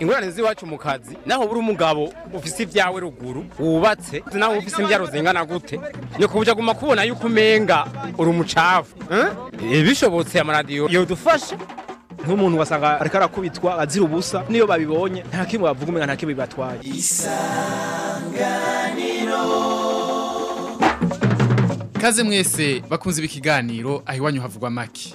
ingorane z'iwacu mu kazi naho buri umugabo ufise ibyawe ruguru wubatse naho ufise imbyaro zingana gute. Nyoko buja guma kubona yuko umenga uri umucafu eh? bishobotse amaradiyo yodufasha nk'umuntu wasanga ariko arakubitwa azira ubusa niyo babibonye. Nta kimwe bavuga umenga nta kimwe bibatwaye. Kaze mwese bakunze ibi kiganiro aho iwanyu havugwa maki.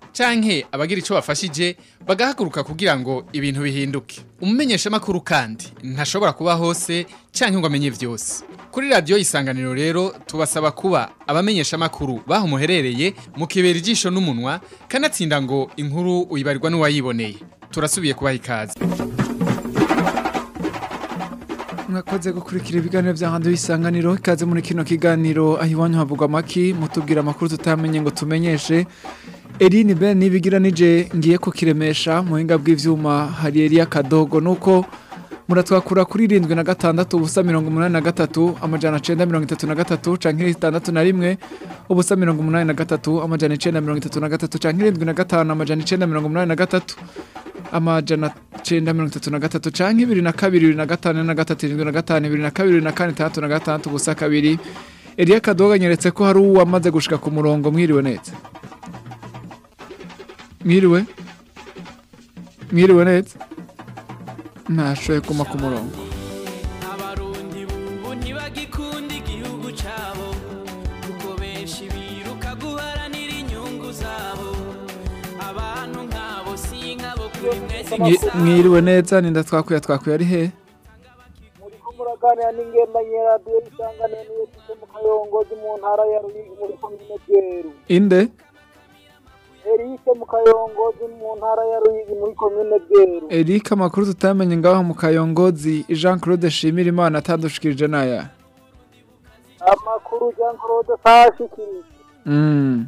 canke abagira ico bafashije bagahaguruka kugira ngo ibintu bihinduke. Umumenyesha makuru kandi ntashobora kuba hose canke ngo amenye vyose. Kuri radio isanganiro rero tubasaba kuba abamenyesha makuru baho muherereye mukibera ijisho n'umunwa kanatsinda ngo inkuru uyibarirwa n'uwayiboneye turasubiye kubaha ikaze. Mwakoze gukurikira ibiganiro bya handi w'isanganiro ikaze muri kino kiganiro. Aho iwanyu havugwa amaki mutubwira amakuru tutamenye ngo tumenyeshe. Eline Ben nibigira nije ngiye kukiremesha mu buhinga bw'ivyuma hari Elia Kadogo. Nuko muratwakura kuri 76 ubusa 83 amajana 933 canke 61 ubusa 83 amajana 933 canke 75 amajana 983 amajana cenda mirongo itatu na gatatu canke ibiri na kabiri bibiri na gatanu na gatatu irindwi na gatanu ibiri na kabiri na kane itandatu na gatandatu ubusa kabiri. Elia Kadoga anyeretse ko hari uwamaze gushika ku murongo mwiriwe neza. Mwiriwe mwiriwe neza ntashoboye kuma ku murongo. Abarundi bubu ntibagikunda igihugu cabo kuko benshi biruka guharanira inyungu zabo. Abantu nk'abo si nk'abo kuri mwese Mwi- mwiriwe neza ninda twakuye twakuye ari he? Muriko muraganira n'ingendanye radiyo isanganiro niyo tuje mu kayongozi mu ntara ya ruyigi muri komine inde? Erike mu kayongozi mu ntara ya ruyigi muri komine bweru. Eric amakuru tutamenye ngaho mu kayongozi Jean Claude Shimira Imana atadushikirije naya. Amakuru jean claude kashikirije mm.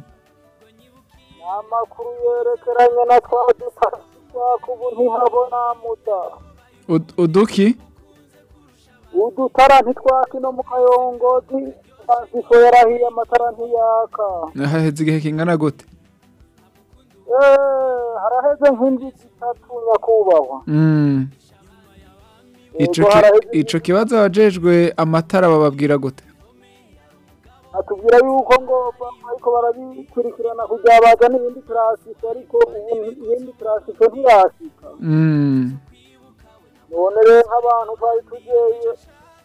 amakuru yerekeranye na twa dutasi twaka ubu ntihabona muda. Ud- uduki? Udutara ntitwaka ino mu kayongozi transifo yarahiye amatara ntiyaka. Haheze igihe kingana gute? Haraheze nk'indwi zitatu nyakubahwa mm. Haraheze ico kibazo abajejwe amatara bababwira gute atubwira yuko ngo ariko barabikurikirana kugira bazane ibindi transifo ariko ubu ibindi ntiyashika mm. none rero nk'abantu twari tugeye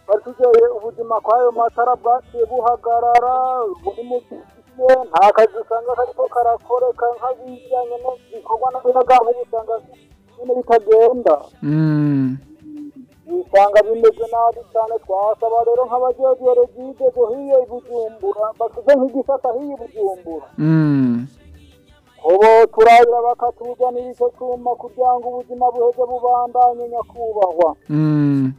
twari tugeye ubuzima kw'ayo matara bwaciye buhagarara buri mu nta kazi usanga kariko karakoreka nk'abijyanye no bikorwa n'umuyagankuba usanga nyine bitagenda Mm. usanga bimeze nabi cyane twasaba rero nk'abajejwe regide ngo hiyo i bujumbura basize nk'igisata hiyo i bujumbura Mm. ubu turabira bakatuzanira icyo cyuma kugira ngo ubuzima buheze bubandanye nyakubahwa Mm.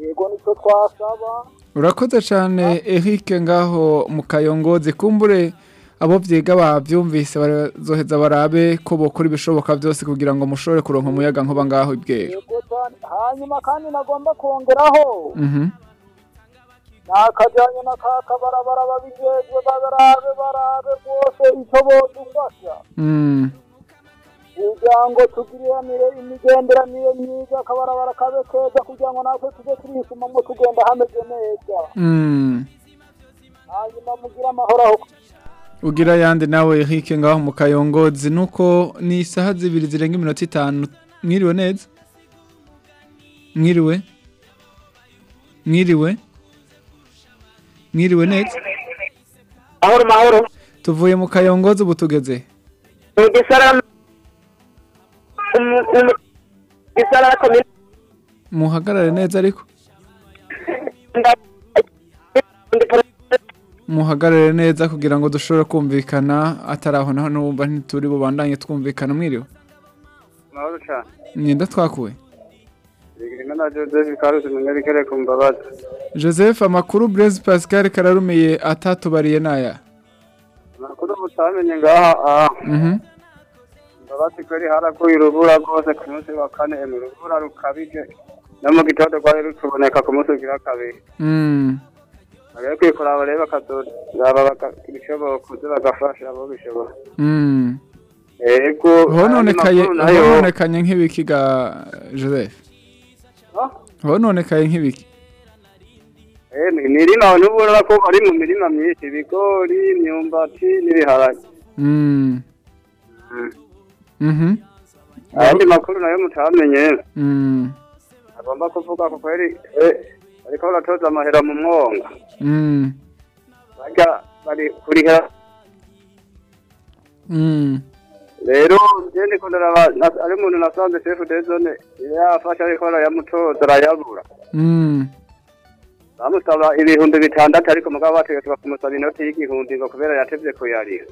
yego ni cyo twasaba urakoze cyane Eric ngaho mu kayongozi. Kumbure abo vyiga bavyumvise bazoheza barabe ko bokora ibishoboka byose kugira ngo mushobore kuronka umuyaga nkuba ngaho cyane hanyuma kandi nagomba kongeraho mhm. Nakajyanye na ka kabarabara babijejwe barabe barabe rwose icyo bodufasha. Kugira ngo tugiriranire imigenderanire myiza akabarabara kabe keza kugira ngo natwe tujye turisumamo tugenda hameze neza. Mm. hanyuma mugire amahoro aho. Ugira yandi nawe Eric ngaho mu kayongozi. Nuko ni isaha zibiri zirenga iminota itanu. Mwiriwe neza? Mwiriwe? Mwiriwe? Mwiriwe neza? Mahoro mahoro. Tuvuye mu kayongozi ubu tugeze. Mu muhagarare neza ariko muhagarare neza kugira ngo dushobore kumvikana atari aho naho n'ubumva ntituri bubandanye twumvikana mwiriwe mwenda twakuwe Joseph amakuru Blaise Pascal kararumiye atatubariye naya Amakuru mutamenye ngaha aha. Kweri haraguye urubura rwose ku munsi wa kane urubura rukabije. No mu gitondo rwari rutuboneka ku munsi ugira kabiri. Mm Bagere kwikuraba rero bakazoraba bakabishobora kuze bagafasha abo bishobora. Mm Ego. hononekaye ayandi makuru nayo- hononekanye nk'ibiki ga Joseph hononekaye nk'ibiki Eh, ni mirima n'ubura ko ari mu mirima myinshi ibigori, imyumbati n'ibiharage. Mm Mm. Mhm Ayandi makuru na yo mutamenye. Mm. Agomba kuvuga ko kweri eh, bariko baratoza amahera mu mwonga. Mm. Barya bari kuriha Mm. Rero ndaraba na- ari umuntu nasanze chef de zone yafasha ariko arayamutoza arayabura. Bamusaba ibihumbi bitandatu ariko mugabo bategetswe kumusaba inoti y'igihumbi ngo kubera yatevye kuyariha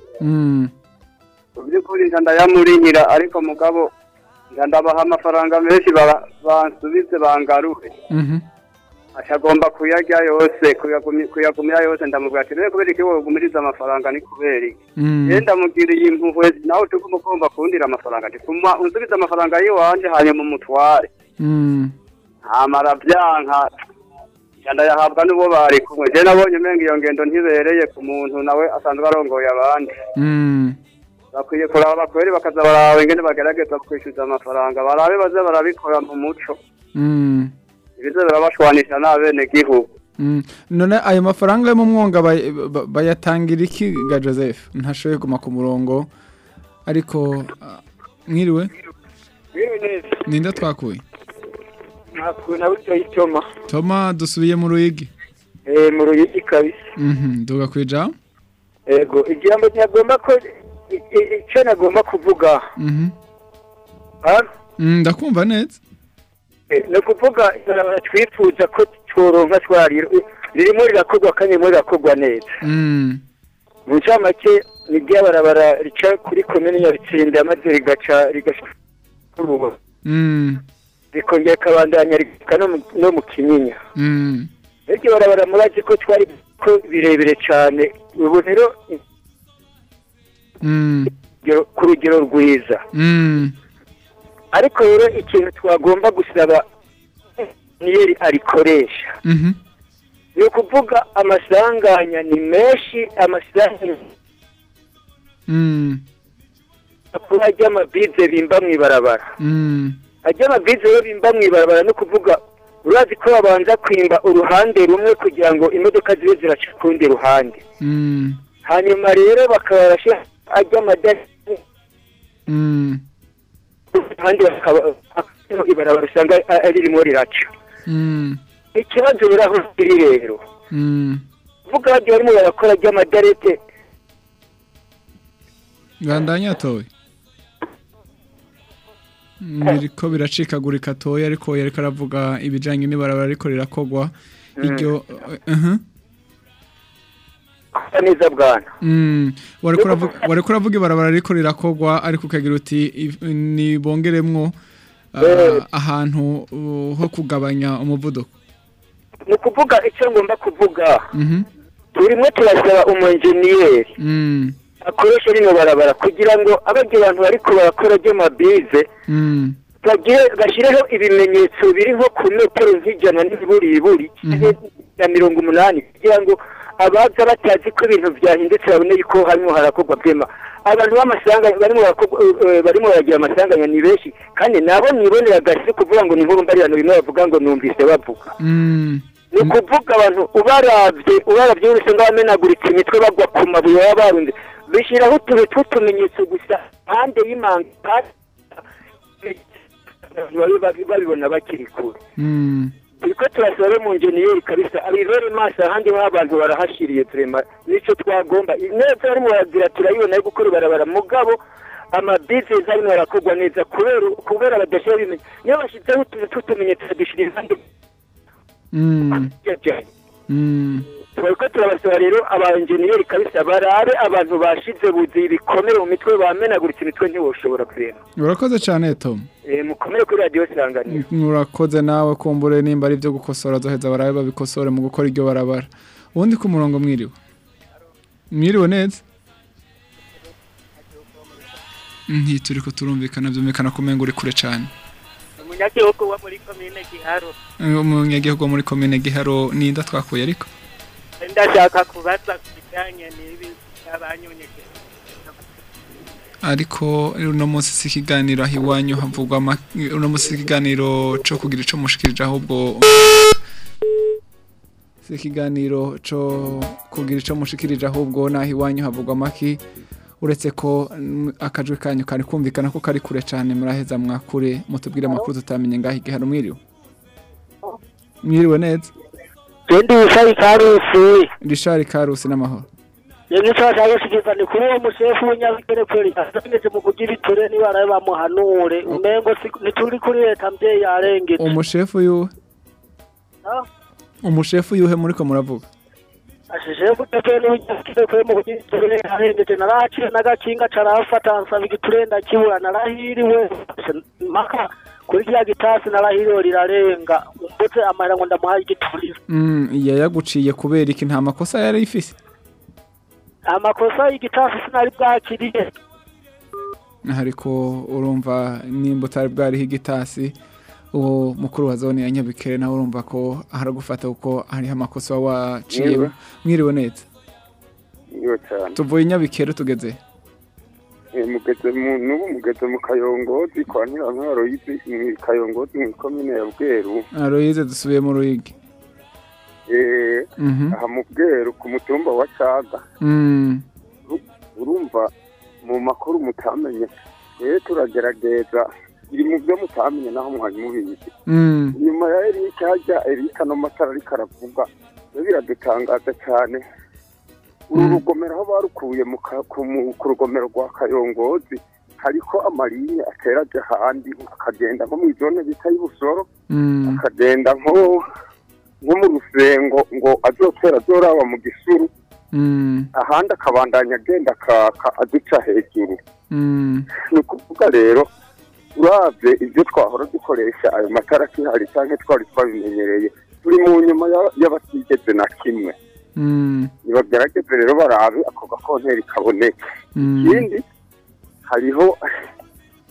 mu by'ukuri nja ndayamurinyira ariko mugabo ndabaha amafaranga menshi bansubize bangarure Mhm ashagomba kuyarya yose kuyagumya yose. Ndamubwira ati rero kubera iki wogumiriza amafaranga ni kubera iki? Mm. Ye ndamugiriye impuhwe nawe tuguma ugomba kundira amafaranga. Ati unsubize amafaranga y'iwanje hanyuma umutware. Mm. Ntamara byanka. Nca ndayahabwa n'uwo bari kumwe. Je nabonye umenga iyo ngendo ntibereye ku muntu nawe asanzwe arongoye abandi. Mm. Bakwiye kuraba bakweri bakaza baraba ingene bagerageza kwishyuza amafaranga. Barabe baze barabikora mu muco. Mm. Ibize birabashwanisha n'abene gihugu Mm. none ayo mafaranga yo mu mwonga bay- ba- bayatangira iki ga Joseph ntashoboye guma ku murongo. Ariko mwiriwe? Ninda twakuye? Utayitoma Toma dusubiye mu ruyigi. Mu ruyigi kabisa. Mhm. Duga kwija yego ijambo ntagomba ko icyo nagomba kuvuga. Mhm. Mm, ndakumva neza. Eh, ni ukuvuga ibarabara twifuza ko tworonka twariro ririmo rirakorwa kandi ririmo rirakorwa neza. Mm. Mu ncamake ni barabara rica kuri komini nyabitsinda maze rigaca rigaca Mm. Rikongera ikabandanya no mu- kinyinya. Iryo barabara murazi ko twari birebire cyane. Ubu rero ku rugero rwiza. Ariko rero ikintu twagomba gusaba niyeri arikoresha. Ni ukuvuga amasanganya ni menshi amasanganya kuba ajya amabize bimba mu ibarabara. Ajya amabize yo bimba mu ibarabara ni ukuvuga urazi ko babanza kwimba uruhande rumwe kugira ngo imodoka zibe ziraca ku rundi ruhande. Hanyuma rero bakaba barashyira ajya amadani Mm. Bakaba ibarabara usanga ririmo riraca. Mm. Ikibazo rero aho kiri rero. Mm. Vuga bagiye barimo barakora ry'amadarete Gandanya towe Miriko biracikagurika toya ariko yariko aravuga ibijanye n'ibarabara ariko rirakogwa iryo uh neza bwana. Mm. Wariko uravuga ibarabara ariko rirakogwa ariko ukagira uti if- ni bongeremwo ah, Eh. ahantu uh, ho kugabanya umuvuduko. Ni ukuvuga icyo ngomba kuvuga. Mhm. Turimo turasaba umunjeniyeri Mm. Akoresha rino barabara kugira ngo abajya abantu bariko barakora ry'amabize Mm. bashyireho ibimenyetso biri nko ku metero nk'ijana n'iburiburi na mirongo umunani kugira ngo abaza batazi ko ibintu byahindutse babone yuko harimo harakorwa bwema abantu b'amasanganya barimo barakorwa eh, barimo baragira amasanganya ni benshi. Kandi nabo nibonera agasi kuvuga ngo ni nkuru mbarirano bimwe bavuga ngo numvise bavuga. Mm. Ni ukuvuga abantu ubarabye ubarabye ngo bamenaguritse imitwe bagwa ku mabuye baba barunze. Bishyiraho utuntu tw'utumenyetso gusa impande y'imanga babi- babibona bakiri kure Mm turiko turasaba mu njeniyeri kabisa abibere maso ahandi ho abantu barahashiriye turema nico twagomba. Neza barimo baragira turayibona yo gukora ibarabara. Mugabo amabizinesi arimo barakorwa neza kubera kubera badashyiraho ibimenyetso niyo bashyizeho utuntu tw'utumenyetso badushyira impande Turiko turabasaba rero aba enjeniyeri kabisa barabe abantu bashize buzi bikomere mu mitwe bamenaguritse imitwe ntiwoshobora kureba. Urakoze cyane tom. Eh, mukomere kuri radiyo siranganiro urakoze nawe kumbure nimba ari ibyo gukosora zoheza barabe babikosore mu gukora iryo barabara. Ubundi ku murongo mwiriwe. Mwiriwe neza? Ntituri ko turumvikana byumvikana ko umenga uri kure cyane. Umunyagihugu wo muri komine giharo. Umunyagihugu wo muri komine giharo ninda twakuye ariko? Ndashaka kubaza ku bijyanye n'ibi by'abanyonyegeje ariko uno munsi si ikiganiro aho iwanyu havugwa ama- uno munsi si ikiganiro cyo kugira icyo mushikirije ahubwo si ikiganiro cyo kugira icyo mushikirije ahubwo n'aho iwanyu havugwa amaki uretse ko akajwi kanyu kari kumvikana ko kari kure cyane muraheza mwakure mutubwire amakuru tutamenye ngaho igihano mwiriwe mwiriwe neza? Jendi wisayi karusi rishari karusi n'amahoro. Yemwe icyo bashaka gushikiriza ni kuri uwo mushefu w'inyabikere kweri azageje mu kugira iture nibarabe bamuhanure. Umengo ntituri kuri leta mbyeyi yarengetse umushefu yuhe? Ah, umushefu yuhe muriko muravuga? Ashishefu tepe n'inyabikere kweri mu kugira iture yarengetse naraciye n'agakinga carafata nsaba igiture ndakibura narahiriwe. Maka kuri kiriya gitasi narahiriwe rirarenga mbutse amahera ngo ndamuhaye igiturire Mm, yayaguciye kubera iki? Nta makosa yari ifise? Amakosa y'igitasi sinari bwakiriye. Ariko urumva nimba utari bwariho igitasi uwo mukuru wa zone ya nyabikere nawe urumva ko haragufata kuko hariho amakosa waciye Mwiriwe. neza. Tuvuye nyabikere tugeze. N'ubu mugeze mu kayongozi kwa nyirankaro yizi mu kayongozi mu komine ya bweru. Aroyize dusubiye mu ruyigi. Eh Mhm. aha mu bweru ku mutumba wa caga. Mm, urumva mu makuru mutamenye. Rero turagerageza biri mu byo mutamenye naho mwari mubizi. Mm, nyuma ya erike hajya erike ano matara ariko aravuga biradutangaza cyane. Uru Mm. rugomero aho barukuye ku rugomero rwa kayongozi hariko amalinye ateraje ahandi akagenda nko mu zone bita y'ubusoro mm, akagenda nko mu rusengo ngo azotera azoraba mu gisuru. Mm, ahandi akabandanya agenda akaka aduca hejuru. Ni ukuvuga rero uravye ibyo twahora dukoresha ayo matara akihari cyangwa twari twabimenyereye turi mu nyuma ya- y'abatigeze na kimwe. Mm, nibagerageze rero barabe ako gakonteri kaboneke mm, ikindi hariho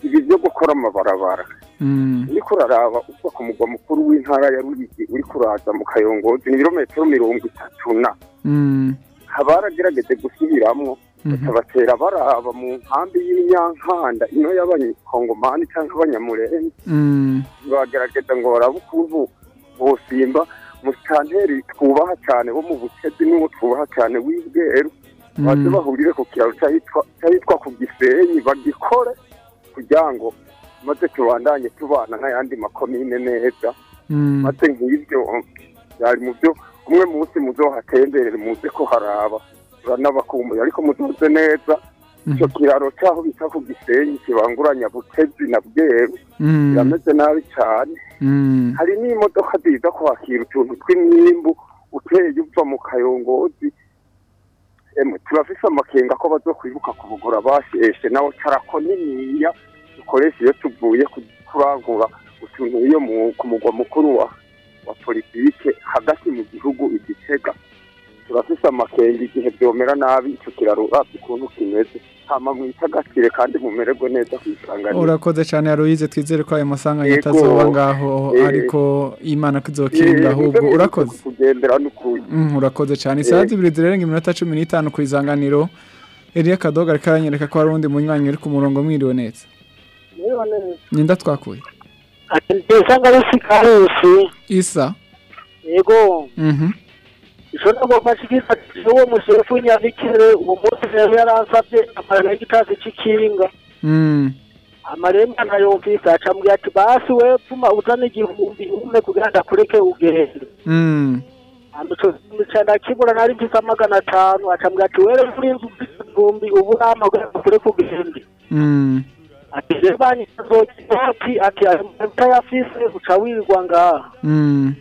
ibi byo gukora amabarabara. Mm, uriko uraraba uva ku mugwa mukuru w'intara ya ruyigi uriko uraza mu kayongozi ni ibirometero mirongo itatu na. Mm, baragerageje gusubiramwo mhm, batera baraba mu nkambi y'inyankanda ino y'abanyakongomani cyangwa abanyamurenge mm, bagerageza ngo barabe ukuntu bosimba musitanteri twubaha cyane bo mu butezi n'uwo twubaha cyane w'ibweru baze mm, bahurire ku kiraro cyahitwa ku gisenyi bagikore kugira ngo maze tubandanye tubana n'ayandi makomine neza mm, maze nk'ibyo byari mu byo umwe munsi muzohatemberere muze ko haraba turanabakumbuye ariko muzoze neza. Icyo mhm, kiraro cyaho bita ku gisenyi kibanguranya butezi na bweru. Mm, birameze nabi cyane mm, hari n'imodoka ziza kwakira utuntu tw'imyimbu uteye uva mu kayongozi. Turafise amakenga ko bazokwibuka kubugura basheshe nawe carako niniya dukoresha iyo tuvuye ku- kurangura utuntu iyo ku mugwa mukuru wa politike hagati mu gihugu igitega turafise amakenga igihe vyomera nabi ico kiraro uravye ukuntu kimeze. Hama mwitagatire kandi mumererwe neza kwisanganira urakoze cyane aroyize twizere ko ayo masanganya atazoba ngaho Eh. ariko imana ko izokinga ahubwo urakoze. kugendera n'ukuri. Mm, urakoze cyane. Isaha zibiri zirenga iminota cumi n'itanu ku isanganiro. Eliya Kadoga ariko aranyereka ko hari undi munywanyi uri ku murongo mwiriwe neza. Ninda twakuye ndesanga rusikarusi isa. Yego. Mhm. Ishobora kugomba shikisa uwo mushefu w'inyabikere uwo munsi rero yaransabye amarembo y'igitasi c'ikinga mm amarembo ntayumvise acambwira ati basi we pfuma uzane igihumbi umwe kugira ngo akureke ugende mm amica ndakibura nari mfise amagana atanu acambwira ati were muri inzu igihumbi ubu nama kugira ngo akureke ugende mm ati rero banyitazoki ati ati ayo mavuta yafise uca wirirwa ngaha mm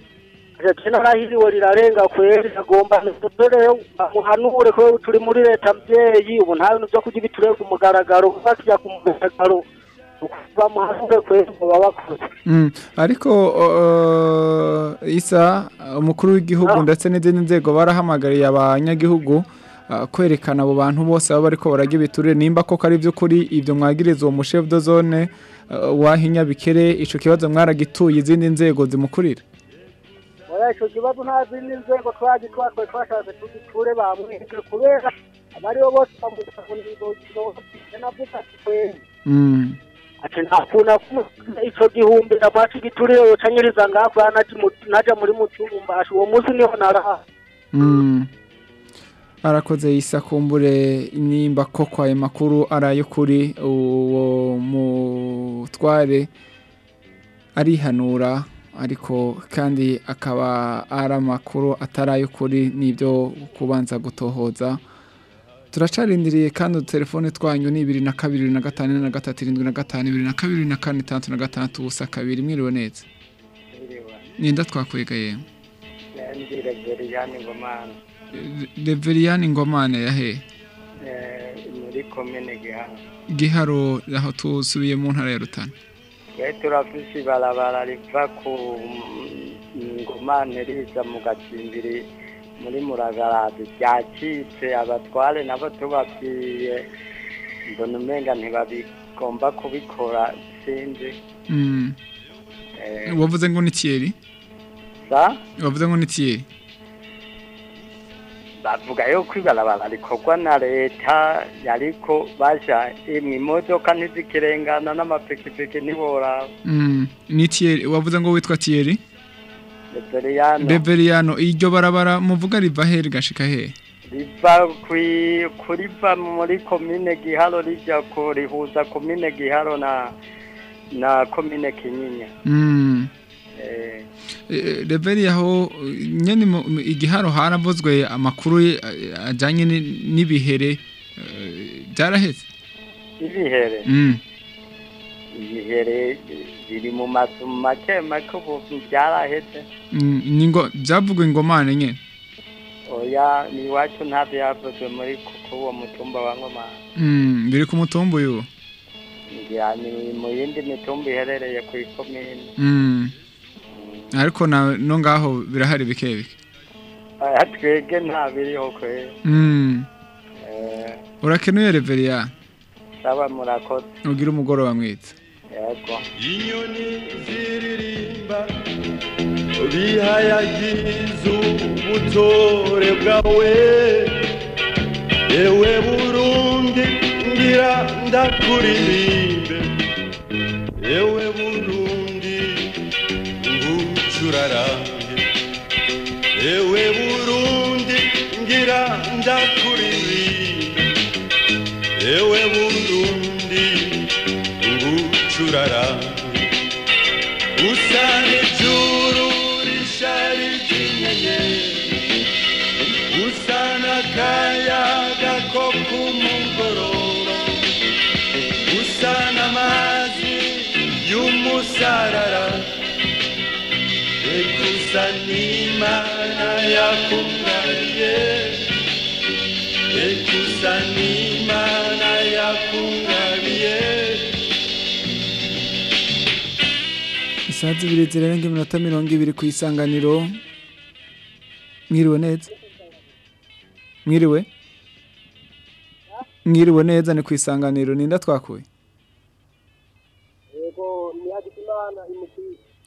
narahiriwe rirarenga kweri agomba rero bamuhanure ko turi muri leta mvyeyi ubu nta bintu vyo kurya ibiturire ku mugaragaro bakija ku mugaragaro bamuhanure kweri ngo babakoze Mm, ariko isa umukuru w'igihugu ndetse n'izindi nzego barahamagariye abanyagihugu kwerekana abo bantu bose baba bariko bararya ibiturire nimba koko ari by'ukuri ibyo mwagiriza uwo mushefu de zone wahinya bikere ico kibazo mwaragituye izindi nzego zimukurira ico kibazo nta zindi nzego twagitwatwe twashatse tugiture bamweke kubera abaribo bose bamuza ngo navuga ati kweri mm. ati nta kuntu akumusiga ico gihumbi amaci giturire yocanyiriza ngaho naja mu- naja muri mucumbasha uwo munsi ni ho naraha Mm. arakoze yisakumbure nimba koko ayo makuru ari ay'ukuri uwo mutware arihanura ariko kandi akaba ari amakuru atari ay'ukuri n'ibyo kubanza gutohoza. Turacarindiriye kandi udutelefone twanyu ni ibiri na kabiri bibiri na gatanu na gatatu irindwi na gatanu ibiri na kabiri na kane itandatu na gatandatu ubusa kabiri. Mwiriwe neza. Ninda twakwega yewe ndire geriyani ngomana reveriyani ngomane yahe muri komine gihano giharo aho tusubiye mu ntara ya rutana. Turafise ibarabara riva ku ngomane riza mu gacimbiri muri muragarazi. Ryacitse abatware nabo tubabwiye. Mbona umenga ntibabigomba kubikora sinzi. Mm. Eh, wavuze ngo ni tiyeri sa? Wavuze ngo ni tiyeri bavuga yuko ibarabara rikorwa na leta ariko basha imwe imodoka ntizikirengana n'amapikipiki ntiboraba Mm. wavuze ngo witwa tiyeri reveriyano iryo barabara muvuga riva he rigashika he? Riva kuriva muri komine giharo rijya rihuza komine giharo na na komine kinyinya. Eh, Eh, reveri aho mu- igiharo haravuzwe amakuru eh, ajanye ni- n'ibihere byaraheze? Ibihere? Mm. ibihere biri mu mazu make make ubu byaraheze. Mm, byavugwa ingomane nyene? Oya ni iwacu ntabyo yavuze muri ku- kuri uwo mutumba wa ngomane Mm, biri ku mutumba uyu? Ni mu yindi mitumba iherereye ku ikomine. Ariko na no ngaho birahari bike bike? Twebwe nta biriho kwe. Mm. Eh, urakenuye reveriya saba murakoze. Ugira umugoroba mwiza yego. Inyoni ziririmba bihayagiza ubutore bwawe. Yewe burundi ngira ndakuririmbe yewe burundi. Ngucurarange yewe burundi ngira ndakuririmbe yewe burundi ngucurarange usa n'imana yakungariye reka n'imana yakungariye isaha zibiri zirenga iminota mirongo ibiri ku isanganiro. Mwiriwe neza? Mwiriwe? Mwiriwe neza ni ku isanganiro ninda twakuye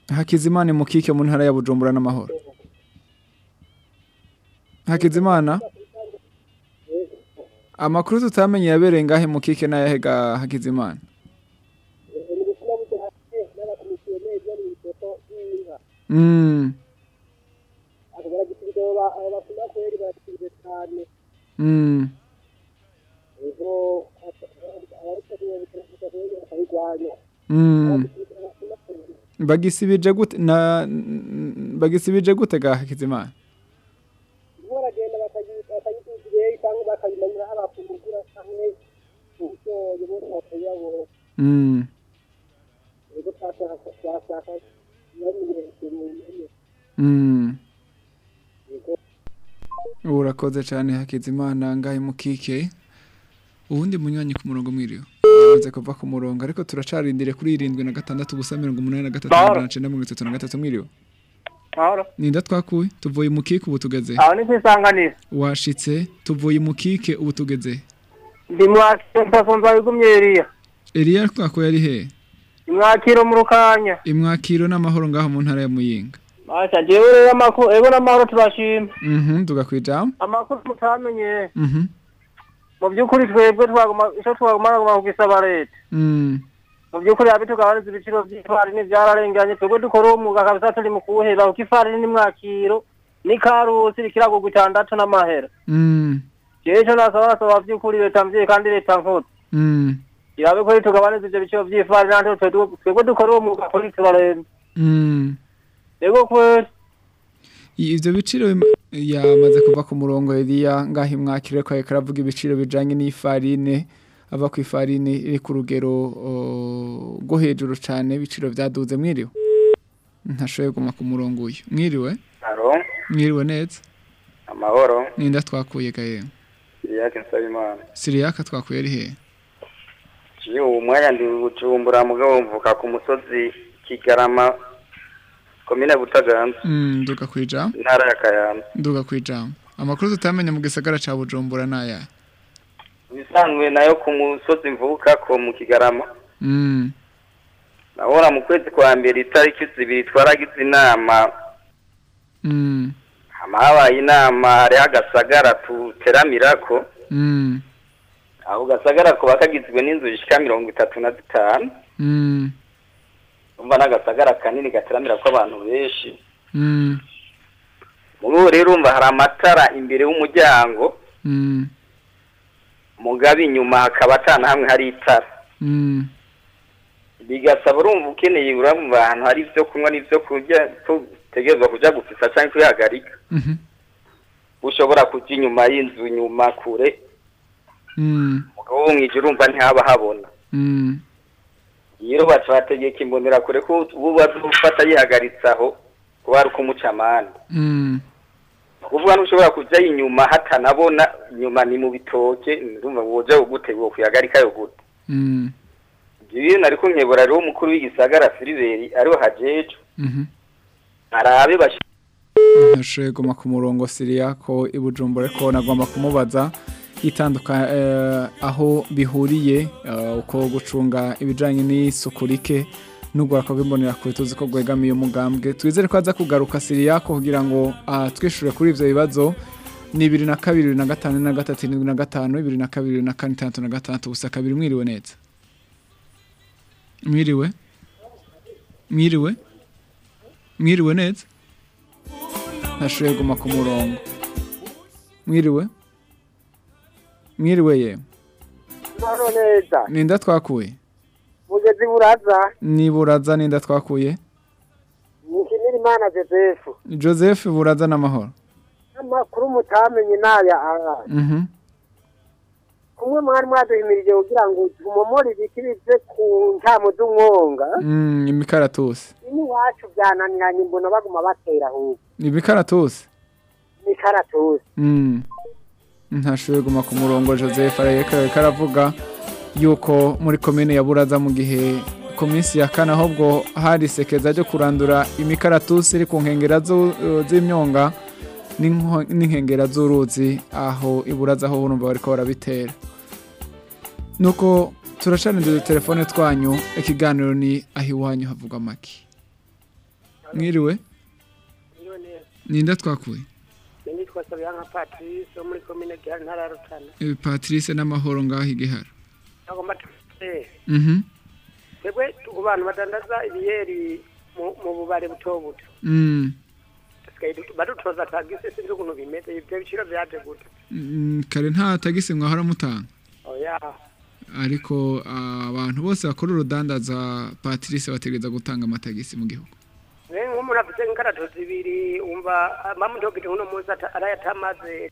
hakizimana imukike mu ntara ya bujumbura n'amahoro. Hakizimana amakuru tutamenye yabereye ngahe mukike n'ayahega hakizimana? Ni bagisibije gute? Na bagisibije gute ga hakizimana? Baragenda bakayituzire cyangwa bakayimanira aho bafungura cyangwa uburyoye bose bakayabona Mm, yego mu nyene mm. urakoze cyane hakizimana ngahe mukike ubundi munywanyi ku murongo mwiriwe. Yamaze kuva ku murongo ariko turacarindire kuri irindwi na gatandatu ubusa mirongo umunani na gatatu magana cyenda mirongo itatu na gatatu mwiriwe. Ninda twakuye tuvuye mukike ubu tugeze? Aho ni kwisanganira washitse? Tuvuye mukike ubu tugeze? Ndi mwakiro wigumye eriya Eliya twakuye ari he? Imwakiro mu rukanya. Imwakiro n'amahoro ngaho mu ntara ya muyinga. Masha jewe rero amakuru ego n'amahoro turashima. Mhm amakuru mutamenye mhm. Mu by'ukuri twebwe icyo twaguma guma kugisaba leta mm. Mu by'ukuri abi tugabaniza ibiciro by'ifarini byararenganye twebwe dukora uwo mwuga kabisa turi mu kuwuhera kuko ifarini ni mwakiro n'ikarusi rikirago gutandatu n'amahera. Mm. Jewe ico nasaba nasaba by'ukuri leta mvyeyi kandi leta nkuru mm. Irabe ko tugabaniza ivyo biciro by'ifarini nandi twebwe dukora uwo mwuga kuri tubarembe mm. Ego kweli ivyo biciro yamaze kuva ku murongo Eliya ngaho imwakiro ariko ariko aravuga ibiciro bijanye n'ifarine ava ku ifarine iri ku rugero rwo hejuru cane ibiciro vyaduze. Mwiriwe? Ntashoboye guma ku murongo uyu. Mwiriwe? Mwiriwe neza? Amahoro, ninda twakuye gaye Siriyake Nsabimana. siriyaka twakuye ari he? Jiye uwo mwanya ndi Bujumbura mugabo mvuka ku musozi Kigarama, komine Butaganzwa, mm nduga kwijambo intara ya Kayanza. nduga kwijambo amakuru tutamenya mu gisagara ca Bujumbura naya Bisanzwe na yo ku musozi mvuka ko mu Kigarama. mm. Nahora mu kwezi kwa mbere itariki zibiri twaragize inama, mm. Habaye inama hariho agasagara tuteramirako, mm. Aho gasagara kuba kagizwe n'inzu zishika mirongo itatu na zitanu, mm umva n'agasagara kanini gateramirako abantu benshi. mm. Muri ubu rero urumva hari amatara imbere y'umuryango. Mm. Mugabo inyuma hakaba atana hamwe hari itara. Mm. Bigasaba urumva ukeneye urumva ahantu hari ibyo kunywa n'ibyo kurya tutegerezwa kujya gupisa cyangwa kwihagarika. Mhm ushobora kujya inyuma y'inzu inyuma kure. Mm. Mugabo wo mwijuru urumva ntihaba habona. Baca bategeka imbonera kure ko ubu bazufata yihagaritse aho kuba ari ukumuca amande mm. Kuvuga ntushobora kujya inyuma hatanabona inyuma ni mu bitoke ndumva ngo woja ugutegura kwihagarika yo gute mm. Ibyo nariko nkebura rero umukuru w'igisagara Filiberi ariho hajeje. Mhm. Arabe ntashoboye guma ku murongo siriyako i Bujumbura ariko nagomba kumubaza. Itanduka eh, aho bihuriye eh, uko gucunga ibijanye n'isuku rike n'ugwara rw'imbonera kure tuzi ko gwegamiye umugambwe. Twizere ko aza kugaruka siriyako kugira ngo ah, twishure kuri ivyo bibazo. Ni bibiri na kabiri bibiri na gatanu na gatatu irindwi na gatanu bibiri na kabiri bibiri na kane itandatu na gatandatu. Gusa kabiri mwiriwe neza. Mwiriwe? Mwiriwe? Mwiriwe neza? Ntashoboye guma ku murongo. Mwiriwe? Mwiriwe ye ninda twakuye mugezi buraza. Ni buraza ninda twakuye nishimira imana joseph? Joseph buraza n'amahoro amakuru mutamenye naya mhm. Kumwe mwari mwaduhimirije kugira ngo tumomore ibiti bive ku ntamo z'umwonga. Mm, imikaratusi. Iwacu byananiranye mbona baguma batera ahubwo imikaratusi. Imikaratusi. Mm. Ntashoboye guma ku murongo. Joseph areka karavuga yuko muri komine ya buraza mu gihe ku minsi ya kane ahubwo hari isekeza ryo kurandura imikaratusi iri ku nkengera zu- z'imyonga n'inkengera z'uruzi aho iburaza aho urumva bariko barabitera. Nuko turacanira telefone twanyu ikiganiro ni aho iwanyu havugwa make. Mwiriwe? Ninda twakuye? Nitwa Sabiyanga Patrice wo muri komine Gihari ntara ya Rutana. Eh, patrice n'amahoro ngaho igihara agomba mhm. Twebwe ku bantu badandaza ibiyeri mu- bubare buto buto. Du- badutoza tagisi sinzi ukuntu bimeze ibyo biciro byaje gute? Mm, kare nta tagisi mwahora mutanga. Oya ariko ah, abantu bose bakora urudandaza patrice bategereza gutanga amatagisi mu gihugu. Nk'umuntu afite nk'ikarato zibiri wumva mamudogiti uno munsi ata- arayatamaze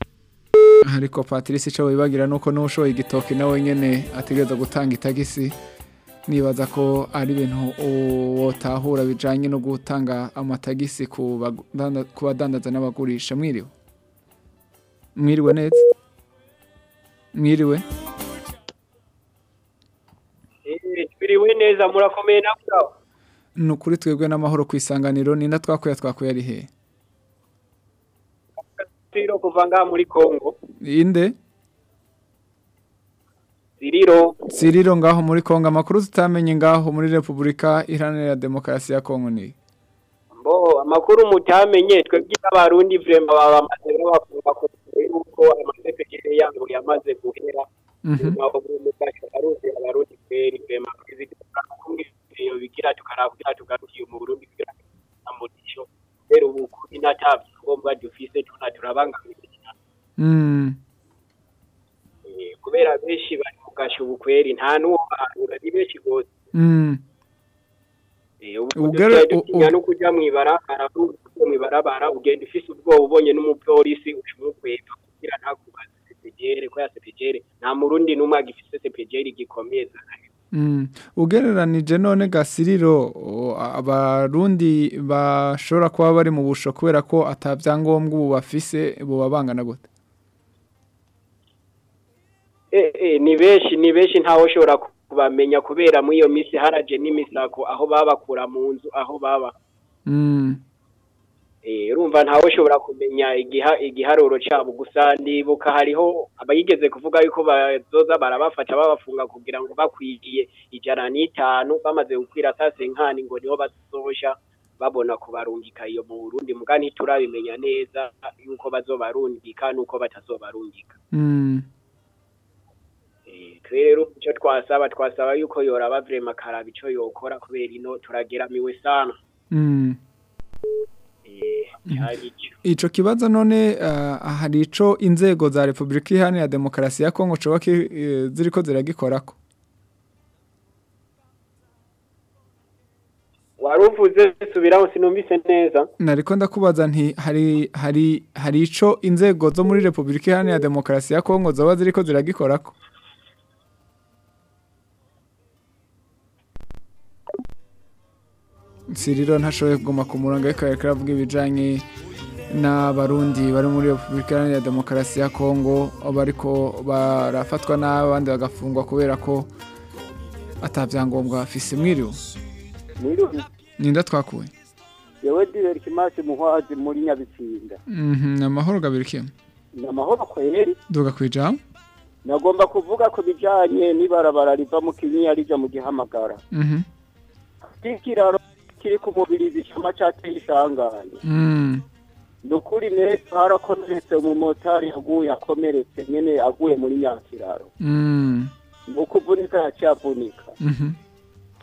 ariko patrice icyo wibagira ni uko n'ushoboye igitoki nawe nyine ategereza gutanga itagisi. Nibaza ko ari ibintu wotahura bijyanye no gutanga amatagisi ku badanda- ku badandaza n'abagurisha. Mwiriwe? Mwiriwe neza? Mwiriwe? Biriwe neza murakomeye nabwo ni ukuri twebwe n'amahoro ku isanganiro ninda twakuye twakuye ari he? Ziriro kuva ngaha muri kongo. Inde ziriro. Siriro ngaho muri kongo. Amakuru tutamenye ngaho muri repubulika iharanira demokarasi ya kongo ni? Mbo amakuru mutamenye twebwe abarundi vrema bamaze babafunga ku yuko amasepekere yangu yamaze guhera. Abarundi abarundi kweri vrema iyo bigira tukarabwira tugarukiye mu Burundi kugira amutisho rero ubu kuri natavye ngombwa dufise tuna turabangamiye Mm. Eh, kubera benshi bari mugasha ubukweri kweri nta n'uwo ni benshi gose Mm. Eh, ubu Ugere- dusigaye dutinya u- no kuja mw'ibarabara kuja mw'ibarabara ugenda ufise ubwoba ubonye n'umupolisi ucumukweva kugira ntakubaze sepejere ko ya sepejere nta murundi n'umwe agifise sepejere gikomeye Mm. Ugereranije none gasiriro abarundi bashobora kuba bari mu busho kubera ko atabyangombwa ubu bafise buba bangana gute? Eh, eh, ni benshi ni benshi ntawe ushobora kubamenya kubera muri iyo misi haraje n'imisako aho babakura mu nzu aho baba. Mm. Urumva ntawe ushobora kumenya igiha igiharuro cabo gusa ndibuka hariho abayigeze kuvuga yuko bazoza barabafata babafunga kugira ngo bakwigiye ijana n'itanu bamaze gukwira sase nkani ngo ni ho bazosha babona kubarungika. Iyo mu Burundi muga ntiturabimenya neza yuko bazobarungika nuko batazobarungika. Mm. twe rero icyo twasaba twasaba yuko yoraba vrema karaba ico yokora kubera ino turageramiwe sana. Ico Ico kibazo none uh, hari ico inzego za Republika Iharanira Demokarasi ya Kongo ki- eh, ziriko ziragikorako. Waruvuze subiraho sinumvise neza. Nariko ndakubaza nti hari hari hari ico inzego zo muri Republika Iharanira Demokarasi ya Kongo zoba ziriko ziragikorako? Siriro ntashoboye kuguma ku murongo ariko yariko aravuga ibijanye n'abarundi bari muri Republika Iharanira Demokarasi ya Kongo bariko barafatwa n'abandi bagafungwa kubera ko atavyangombwa bafise mwiriwe ninda twakuye? Yewe direri kimasi muhwazi muri nyabitsinda. Mhm amahoro gabiri kimwe ni amahoro kweri. Duga kwijambo nagomba kuvuga ku bijanye n'ibarabara riva mu kinyinya rija mu gihamagara. Mhm. Ikiraro kiri ku mubirizi cama cateye isanganya mm. Ni ukuri neza harakomeretse umumotari yaguye akomeretse nyene aguye muri nyakiraro mm. Ni ukuvunika yaciyavunika mhm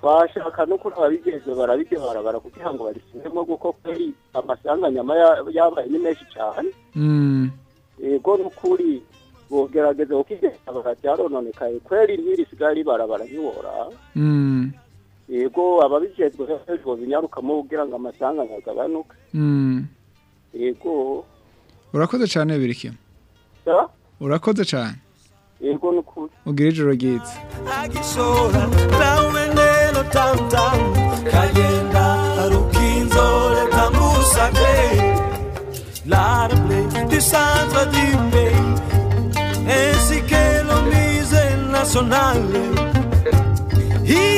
twashaka no kuri ababigeze barabirya barabara kugira ngo barisubiremo kuko kweri amasanganya ama ya- yabaye ni menshi cane mm. Yego nukuri bogerageza ukigeza baracyarononekaye kweri ntirisigaye ribarabara ntiworaba mm. Yego ababijejwe hejuru binyarukamo kugira ngo amasanganya agabanuke mm yego. Urakoze cyane birikiye sa? Urakoze cyane. Yego nukuri. Ugira ijoro ryiza. Agishora nawe neno tamtam kagenda rukinzore kamusake l'arbre du centre du pays ainsi que le musée national il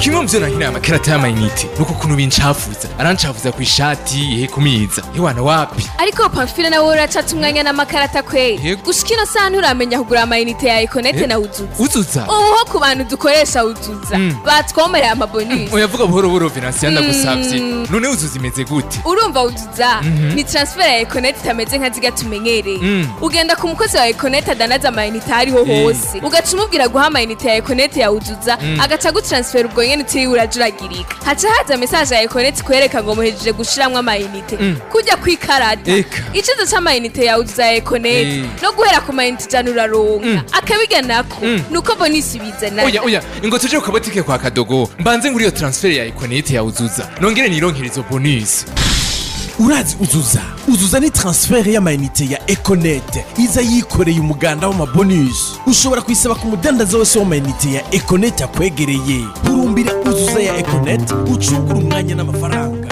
kimwe mu byo nankina amakarata y'amayinite ni uko ukuntu bincafuza. Arancafuza ku ishati ihe kumiza iwana wapi? Ariko pamfile nawe uracata umwanya n'amakarata kweri gushika ino saha nturamenya kugura amayinite ya ekonete Eh? na uzuza. Uzuza? Ubu ho ku bantu dukoresha uzuza. Mm. batwomereye amabonisi oyavuga buhoro buhoro venansiyo ndagusavye Mm. none uzuza imeze gute? Urumva uzuza Mhm. ni transfer ya ekonete itameze nka ziga tumenyereye. Mm. ugenda ku mukozi wa ekonete adanaza amayinite aho ariho Eh. hose. Ugaca umubwira guha amayinite ya ekonete ya uzuza agaca agutransfera ubwo nyene utiriwe urajuragirika haca haza mesaje ya ekoneti kwereka ngo muhejeje gushiramwo amayinite. Kujya kwikarata. Ikizo c'amayinite yawe uza ekoneti Eh. no guhera ku mayinite ijana uraronka. Akabiga nako. Nuko bonisi bizana oya oya ingo tuje ku kabotike kwa kadogo mbanze nguri iyo transfer ya ekonete ya uzuza. Nongere nironkere izo bonus. Urazi uzuza. Uzuza ni transfert y'amayinite ya econet. Iza yikoreye umuganda w'amabonus ushobora kuyisaba ku mudandaza wese w'amayinite ya econet akwegereye. Hurumbira uzuza ya econet ucungura umwanya n'amafaranga.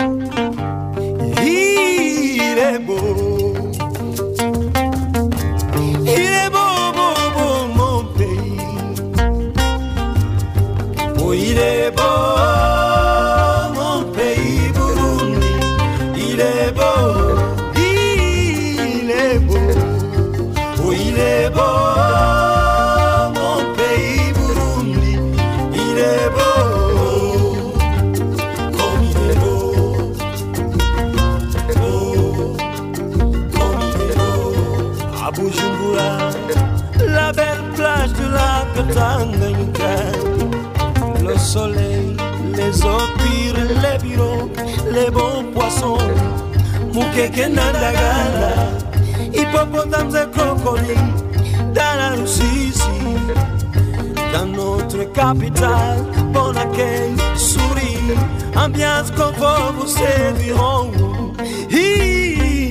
Irebo. Irebo, bo, bo, mon pays. Oh,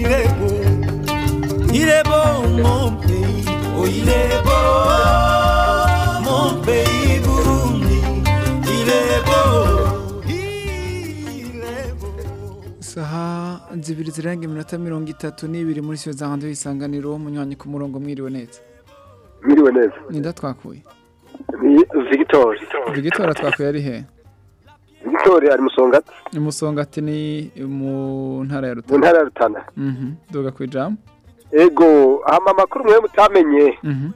est beau. Il est beau mon pays, oh il est beau mon pays Burundi, il est beau, il est beau. isaha zibiri zirenga iminota mirongo itatu n'ibiri muri siyo za hanze y'isanganiro munywanyi ku murongo mwiriwe neza. Mwiriwe neza. Ninda twakuye ni victor. Vigitora twakuye ari he? Victor ari musongati ni musongati ni mu ntara ya mu rutana ntara ya rutana. Mhm, duga ku ijambo ego hama amakuru mwe mutamenye. Mhm.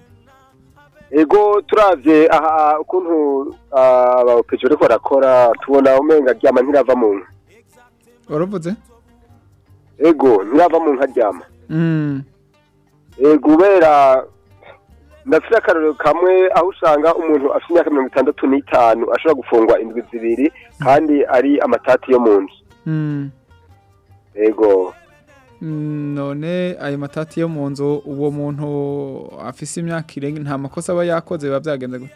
ego turavye aha ukuntu abapeje bariko barakora tubona umenga ryama ntirava mu nka. Waravuze? Ego ntirava mu nka ryama Mm, ego ubera ndafite akarorero kamwe aho usanga umuntu afite imyaka mirongo itandatu n'itanu ashobora gufungwa indwi zibiri kandi ari amatati yo mu nzu. Mm. ego Mm, none ayo matati yo mu nzu uwo muntu afise imyaka irenga nta makosa aba yakoze biba byagenze gute?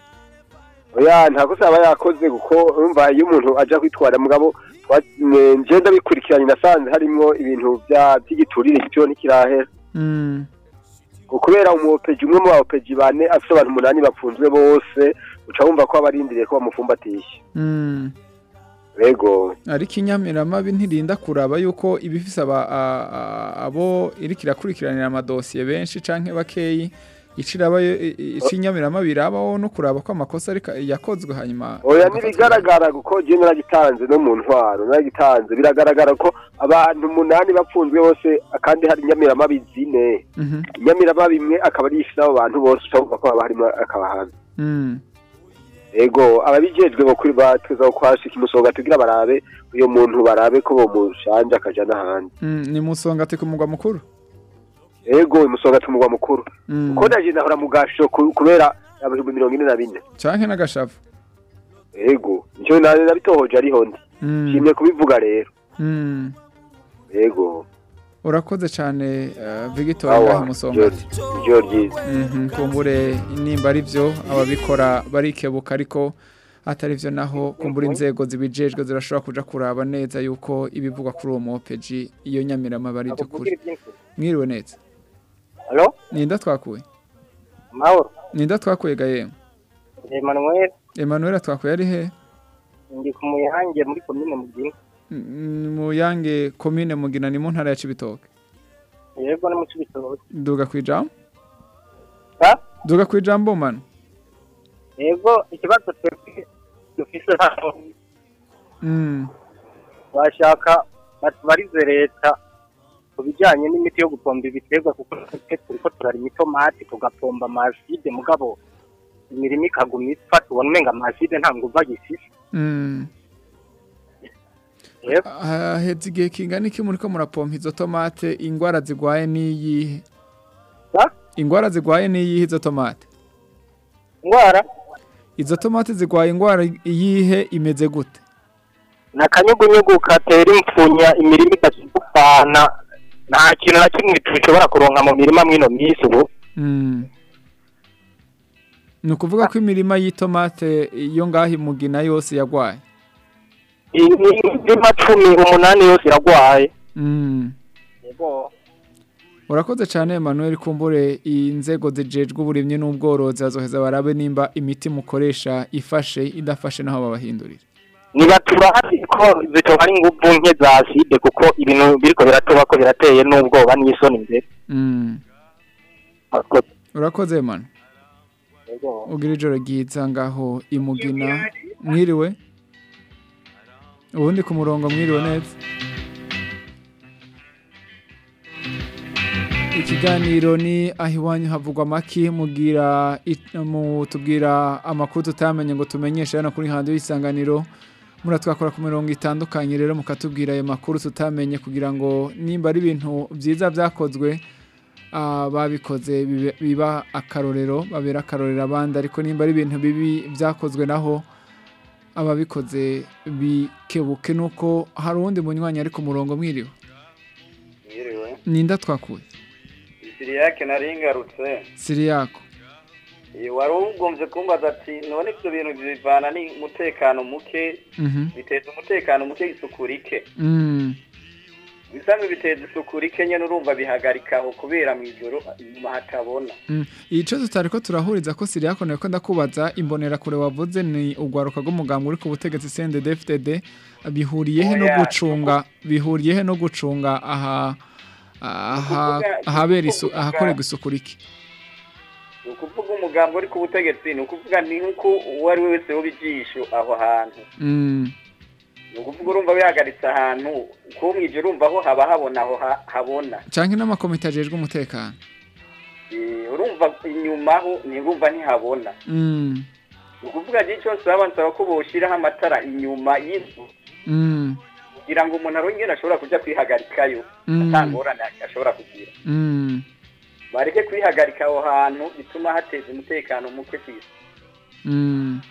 Oya nta kosa aba yakoze kuko urumva iyo umuntu aja kwitwara mugabo nje ndabikurikiranye nasanze harimwo ibintu by'igiturire cyo ntikirahera Mm, ngo kubera umupeji umwe mu bapeji bane afite abantu umunani bapfunzwe bose uca wumva ko abarindiriye ko bamufumbatisha mm. ego ariko inyamiramabi ntirinda kuraba yuko ibifise abo iriko irakurikiranira amadosiye benshi canke bakeyi iciraba icinyamiramabi irabaho no kuraba ko amakosa ariko yakozwe hanyuma oya ntibigaragara kuko je naragitanze no mu ntwaro. Naragitanze biragaragara ko abantu umunani bapfunzwe bose kandi hari inyamiramabi zine. Mhm. inyamiramabi imwe akaba ari ifite abo bantu bose wumva ko haba harimo akabahanzi Mm. ego ababijejwe bokuri bateza kwashika imusonga tugira barabe uyo muntu barabe ko bomushanje akaja n'ahandi. Mm, ni musonga ati ku mugwa mukuru. Ego imusonga tumugwa mukuru. Mm. kuko naje nahora mu gasho ku- kubera ibihumbi mirongo ine na bine. Canke n'agashavu ego ni cyo na- nabitohoje ariho ndi. Mm. nshimye kubivuga rero. Mm. ego. Urakoze cane uh, Victor Awa, ngaho musonga. Ati ijoro ryiza Mhm, kumbure nimba ari byo ababikora barikebuka ariko atari byo naho kumbura inzego zibijejwe zirashobora kuja kuraba neza yuko ibivugwa kuri uwo mopeji iyo nyamirama bari by'ukuri mwiriwe neza. Halo? ninda twakuye Mahoro. ninda twakuye gaye Emmanuel Emmanuel twakuye ari he ndi ku muyange muri komine Mugina. Mm, mu yange komine mugina ni mu ntara ya Cibitoke Yego ni mu Cibitoke. duga kwijambo Ha? duga kwijambo man Yego ikibazo twebwe dufise hano mm. bashaka batubarize leta ku bijyanye n'imiti yo gupomba ibiterwa kuko twe turiko turarima itomati tugapomba amazide mugabo imirimo ikaguma ipfa tubona umenga amazide nta nguvu agifise. Mm. Haheze igihe kingana iki muriko murapompa izo tomate ingwara zigwaye n'iyihe? Ingwara zigwaye n'iyihe izo tomate? Ingwara? Izo tomate zigwaye indwara iyihe imeze gute? Ni akanyugunyugu katera impfunya imirima ikazigupfana nta kintu na kimwe dushobora kuronka mu mirima mw'ino minsi ubu. Mm. ni ukuvuga ko imirima y'itomate yo ngaho imugina yose yagwaye imirima cumi umunani yose iragwaye Mm. urakoze cyane Emmanuel kumbure. Inzego zijejwe uburimyi n'ubworozi bazoheza barabe nimba imiti mukoresha ifashe idafashe naho babahindurira niba turazi ko zitoba ari inguvu nke za aside kuko ibintu biriko biratoba ko birateye n'ubwoba n'isoni imbere Mm. urakoze Emmanuel ugira ijoro ryiza ngaho imugina. Mwiriwe? Ubundi ku murongo mwiriwe neza. Ikiganiro ni aho iwanyu havugwa amaki mutubwira amakuru tutamenye ngo tumenyeshe hano kuri handi y'isanganiro. Muratwakora ku mirongo itandukanye rero mukatubwira ayo makuru tutamenye kugira ngo nimba ari ibintu byiza byakozwe ah, babikoze biba akarorero babera akarorero abandi. Ariko nimba ari ibintu bibi byakozwe naho ababikoze bikebuke. Nuko hari uwundi munywanyi ari ku murongo mwiriwe? Ninda twakuye Siriyake nari ngarutse. siriyako. Wari ugomvye kumbaza ati none ivyo bintu bivana n'umutekano muke Mhm. biteza umutekano muke isuku rike. Mm. Bisanzwe biteza isuku rike nyene urumva bihagarika aho kubera mw'ijoro inyuma hatabona. Mm. ico tutari ko turahuriza ko siriyako ko ndakubaza imbonera kure wavuze ni urwaruka rw'umugambwe uri ku butegetsi CNDD-FDD bihuriye he no Oya, gucunga bihuriye he no gucunga aha ahakorerwa isuku rike Ni ukuvuga umugambi uri ku butegetsi ni ukuvuga ni nk'uko uwo ari we wese woba aho hantu. Mm. Ni ukuvuga urumva bihagaritse ahantu mw'ijoro urumva aho haba habona aho ha- habona. canke n'amakomite ajejwe umutekano Eh, urumva inyuma ho ntirumva ntihabona. Mm. ni ukuvuga igihe cyose baba bansaba ko boshyiraho amatara inyuma y'inzu Mm. kugira ngo umuntu arongere ashobora kujya kwihagarikayo atangorane ashobora kugira. Bareke kwihagarika aho hantu bituma hateza umutekano muke ku isi Mm.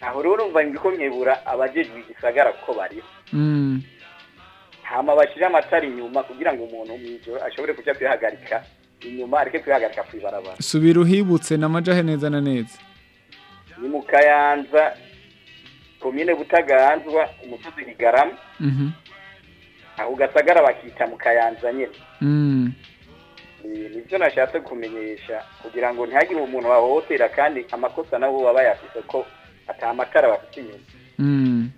aho rero urumva ko nkebura abajejwe igisagara kuko bariho Mm. hama bashyire amatara inyuma kugira ngo umuntu mw'ijoro ashobore kujya kwihagarika inyuma areke kwihagarika ku ibarabara subira uhibutse namajahe neza na neza ni mu kayanza komine butaganzwa umusozi higarama Mhm. aho gasagara bakita mu kayanza nyine Mm. Ni byo nashatse kumenyesha kugira ngo ntihagire umuntu wahohotera kandi amakosa nabo baba bayafise ko ata amatara bafite inyuma. Mm.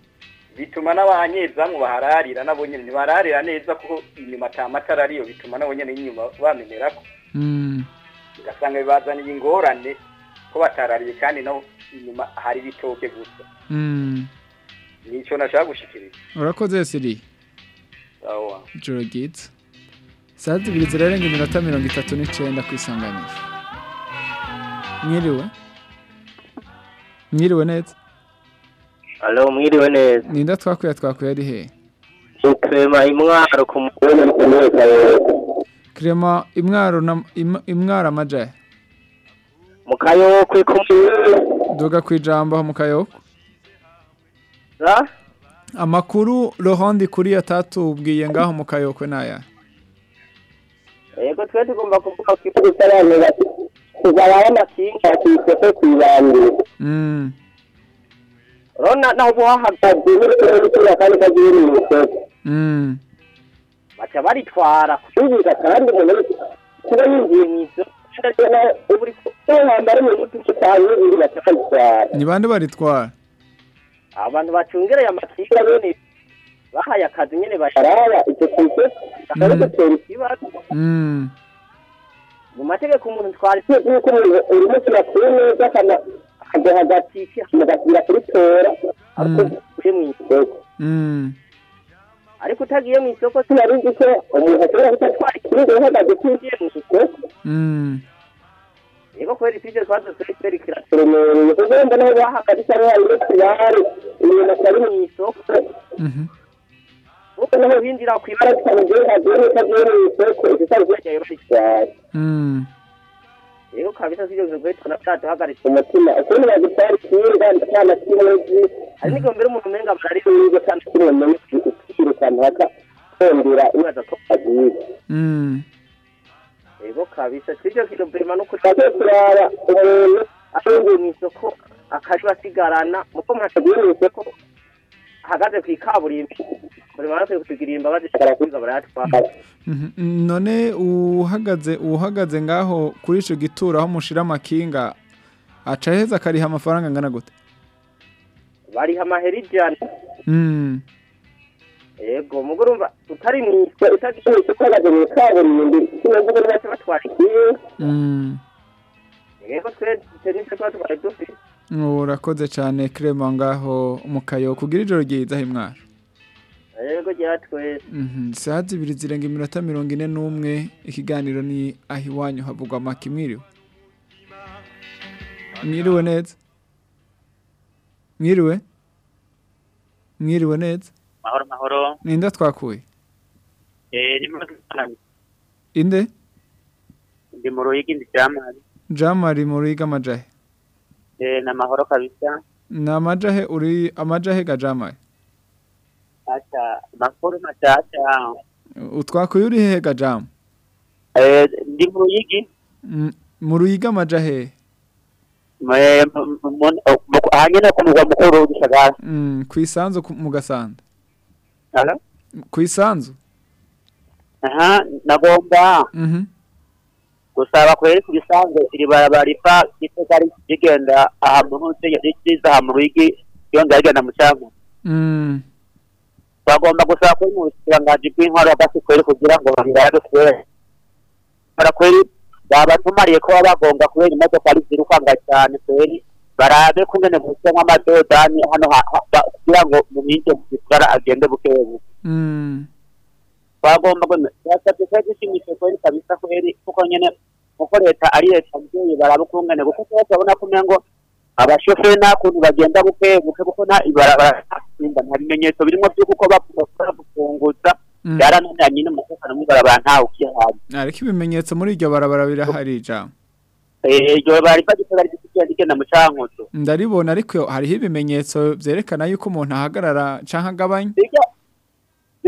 bituma n'abanyezamu bahararira nabo nyene ntibararira neza kuko inyuma ata matara ariyo bituma nabo nyene inyuma bamenerako. Mm. ugasanga bibazaniye ingorane ko batarariye kandi naho inyuma hari ibitoke gusa. Mm. nico nashaka gushikiriza. Urakoze siri. Ijoro ryiza saa zibiri zirarenga iminota mirongo itatu n'icenda ku isanganisho mwiriwe? Mwiriwe neza? Alo mwiriwe neza. Ninda twakuye twakuye ari hehe ukrema imwaro ku mugore. Kirema imwaro na im- imwaro amajahe mu kayokwe ku duga ku ijambo aho mu kayoko Za? amakuru rohondi kuri yatatubwiye ngaho mu kayokwe naya yego twe tugomba kuvuga ko igihugu cy'abantu kuzaba amakinga ku isoko ku Mm. urabona naho uba wahagaze n'ikirere cy'uya kandi kagiye mu isoko Mm. baca baritwara kubibuza kandi umuntu kuba yinjiye mu isoko ni bande baritwara? Abantu bacungereye nyine bahaye akazi nyine basharaba icyo kintu bakabigutera ikibazo Mm. mu mategeko umuntu twari tuzi yuko umuntu urimo kirakuru neza akajya hagati mugasubira kuritora ariko uje mu isoko Mm. ariko utagiye mu isoko sinari nzi ko umuntu ashobora kutatwara ikirungo uhagaze utinjiye mu isoko Mm. yego kubera ifije twaduze kubera kiraturemereye kuko naho bahagaze cyangwa hari n'utuyari ibintu atari mu isoko Mhm. Kuko naho binjira ku ibara ryo hagiye n'utagiye mu isoko igitari cyagiye bagitwara Mm. rero kabisa sivyo bivuye tuna byatuhagaritse umutima ukuntu bagutwara ikinga cyana kimuzi hari n'igihe mbere umuntu umenga bari wiwe kandi kimumenye ukirukana haka kondera ibaza ko agiye rero kabisa sivyo kintu vrema no kushaka kuraba umuntu ashingiye mu isoko akajwa asigarana muko mwateguye mu isoko ahagaze ku ikaburimbi buri akwiye kutugira imbabazi barayatwara Mhm. none uhagaze uhagaze ngaho kuri ico gituro aho mushira amakinga aca heza akariha amafaranga angana gute bariha amahera ijana Mm. yego mugo urumva utari isoko utagiye ahagaze mu ikaburimbi kino mvugo ni bake batwara ikiwe Mm. yego twe tenise tuba tubaye dufite urakoze cyane Clement ngaho mu kayo kugira ijoro ryiza himwara yego rya twese. Mhm. Isaha zibiri zirenga iminota mirongo ine n'umwe ikiganiro ni aho iwanyu havugwa amaki mwiriwe. Mwiriwe neza? Mwiriwe? Mwiriwe neza? Mahoro mahoro. Ninde twakuye? Eh inde? Ndi mu ruyigi ndi jamari jamari mu ruyiga amajahe eh na mahoro kabisa. Ni amajahe uri amajahe ga jamari acha makuru machacha utwakuye uri hehe ga jam? Eh ndi mu ruyigi Mm, mu ruyiga mu- mu- hanyine ku mugwa mukuru w'gisagara Mm, ku isanzu mu gasanda ku isanzu aha nagomba Mhm. Gusaba kweri ku bisanzwe iri barabara riva gitega rigenda aha hose riza aha mu ruyigi yongera rigenda mu cyangwa Mm. bagomba gusaba kuri mu busirangaji bw'intwaro basi kweri kugira ngo babirabe kweri bara kweri babatumariye ko bagonga kubera imodoka zirukanga cyane kweri barabe kungene gusemwa amadodani hano kugira ngo mu minsi agende bukebu Mm. Bagomba basabye kweri gushimishe kweri kabisa kweri kuko nyene kuko leta ari leta mvyeyi barabe kungene kuko twese babona ko umengo abashoferi nta kuntu bagenda bukebuke kuko nta ibarabara nta bimenyetso birimo vy'uko uko bakora gufunguza. Mm. byarananiranye n'umutekano mw'ibarabara ntawe ukihazi ariko ibimenyetso muri iryo barabara birahari jam iryo bari bagitega rigenda rigenda mu cankuzo. Ndaribona ariko hariho ibimenyetso byerekana yuko umuntu ahagarara canke agabanya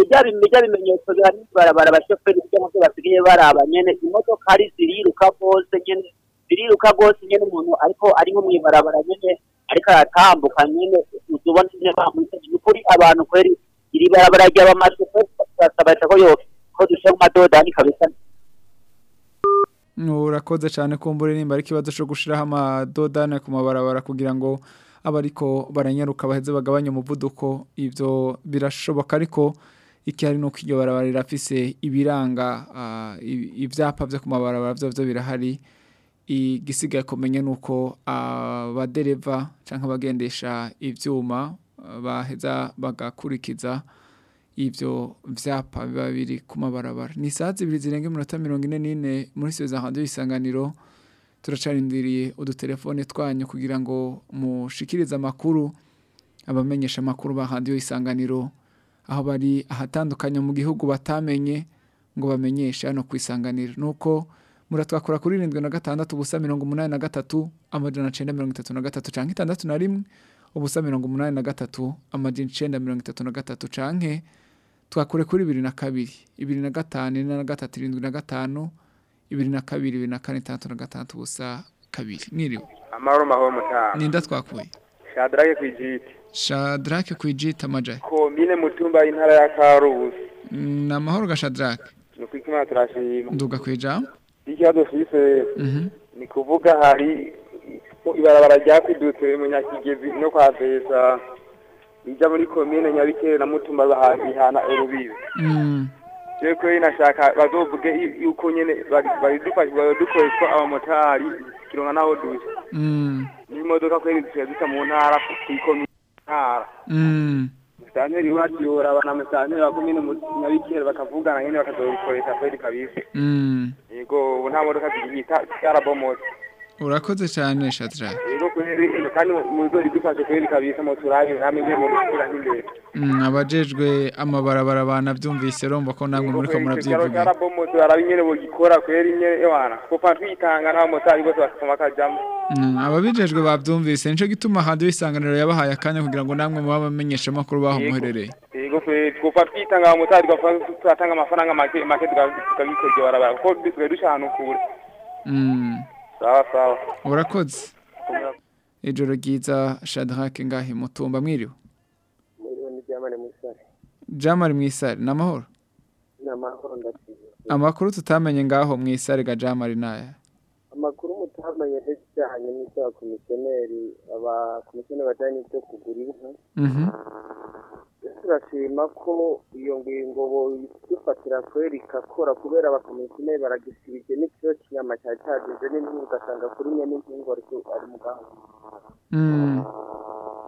bijya bimenyetso bihari mw'ibarabara abashoferi bijya navyo basigaye baraba? Nyene imodoka ari ziriruka rwose nyene ziriruka rwose nyene umuntu ariko ari nko mw'ibarabara nyene ariko aratambuka nyene. Uzubona nyene bamwiteje ni ukuri abantu kweri iri barabara turasaba leta ko yo ko dushyira mu madodani kabisa. Urakoze cyane kumbura nimba ari ikibazo cyo gushiraho amadodane ku mabarabara kugira ngo abariko baranyaruka baheze bagabanye umuvuduko. Ivyo birashoboka ariko ikihari nuko iryo barabara rirafise ibiranga i- ivyapa vyo ku mabarabara vyo birahari. Igisigaye kumenya nuko abadereva canke abagendesha ivyuma ah, baheza bagakurikiza ivyo vyapa biba biri ku mabarabara. Ni isaha zibiri zirenga iminota mirongo ine n'ine muri za handi y'isanganiro turacarindiriye udutelefone twanyu kugira ngo mushikirize amakuru abamenyesha amakuru ba handi y'isanganiro aho bari ahatandukanye mu gihugu batamenye ngo bamenyeshe hano ku isanganiro. Nuko muratwakura kuri irindwi na gatandatu ubusa mirongo umunani na gatatu amajana cenda mirongo itatu na gatatu canke itandatu na rimwe ubusa mirongo umunani na gatatu amajana icenda mirongo itatu na gatatu canke twakure kuri bibiri na kabiri. Ibiri na gatanu ine na gatatu irindwi na gatanu ibiri na kabiri ibiri na kane itandatu na gatandatu ubusa kabiri. Mwiriwe. Amahoro mahoro mutaha ninda twakuye shadrake kwijiti shadrake kwijita amajahe komine mutumba y'intara ya karusi. Ni amahoro ga shadrake ni ukwika imana turashima. Nduga kwijambo ikibazo fise Mhm. ni kuvuga hari ibarabara ryakwidutse mu nyakigezi no kwa pesa ija muri komine nyabikere na mutumba bihana urubibi. Mm. je kweri nashaka bazovuge yu- yuko baridufasha badukoreshwa abamotari kironka naho dusa. Mm. n'imodoka kweri zisigaye zisa mu ntara kw'ikomine ntara Mm. musanteri wacu yoraba na musanteri wa komine nyabikere bakavugana nyene bakazobikoresha kweri kabisa Mm. yego ubu nta modoka zigihita zarabomotse urakoze cyane imbere Mm, abajejwe amabarabara banavyumvise romba ko namwe muri ko bakajamo Mm, ababijejwe bavyumvise nico gituma handi isanganiro yabahaye akanya kugira ngo namwe muba bamenyesha makuru baho muherereye yego twitanga abamotari tugatanga amafaranga make make tukabikorera barabara. Kuko dusigaye duca ahantu kure Mm, sawa sawa urakoze ijoro ryiza Shadrack ngahi mutumba mwiriwe Mwiriwe ni Jamani Musare. Jamari mwisare Ni amahoro ndashimye. amakuru tutamenye ngaho mwisare ga Jamari naya Amakuru mutamenye n'ibijyanye n'icyabakomisiyoneri abakomisiyoneri bajyanye n'ibyo kugura inka. Turashima ko iyo ngingo boyifatira kweri ikakora kubera abakomisiyoneri baragisibije n'ikibazo cy'inyama cyari cyageze n'intungu ugasanga kuri n'intungu ariko ari muganga. Mm.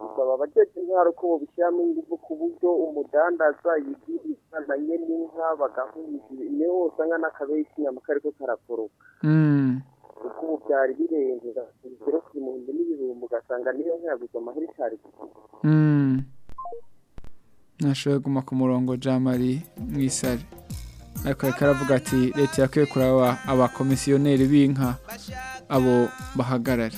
bisaba abajeje intwaro ko bobishyiramo ingufu ku buryo umudandaza yigira inka nyene inka bagahuza ni ho usanga n'akabeyi k'inyama kariko karakoroka Mm. kuko ubu byari birenze igero ku bihumbi n'ibihumbi ugasanga niyo nka yaguze amahera icari Mm. Nashoboye guma ku murongo Jamari mwisare ariko reka aravuga ati leta yakwiye kuraba abakomisiyoneri b'inka abo bahagarare.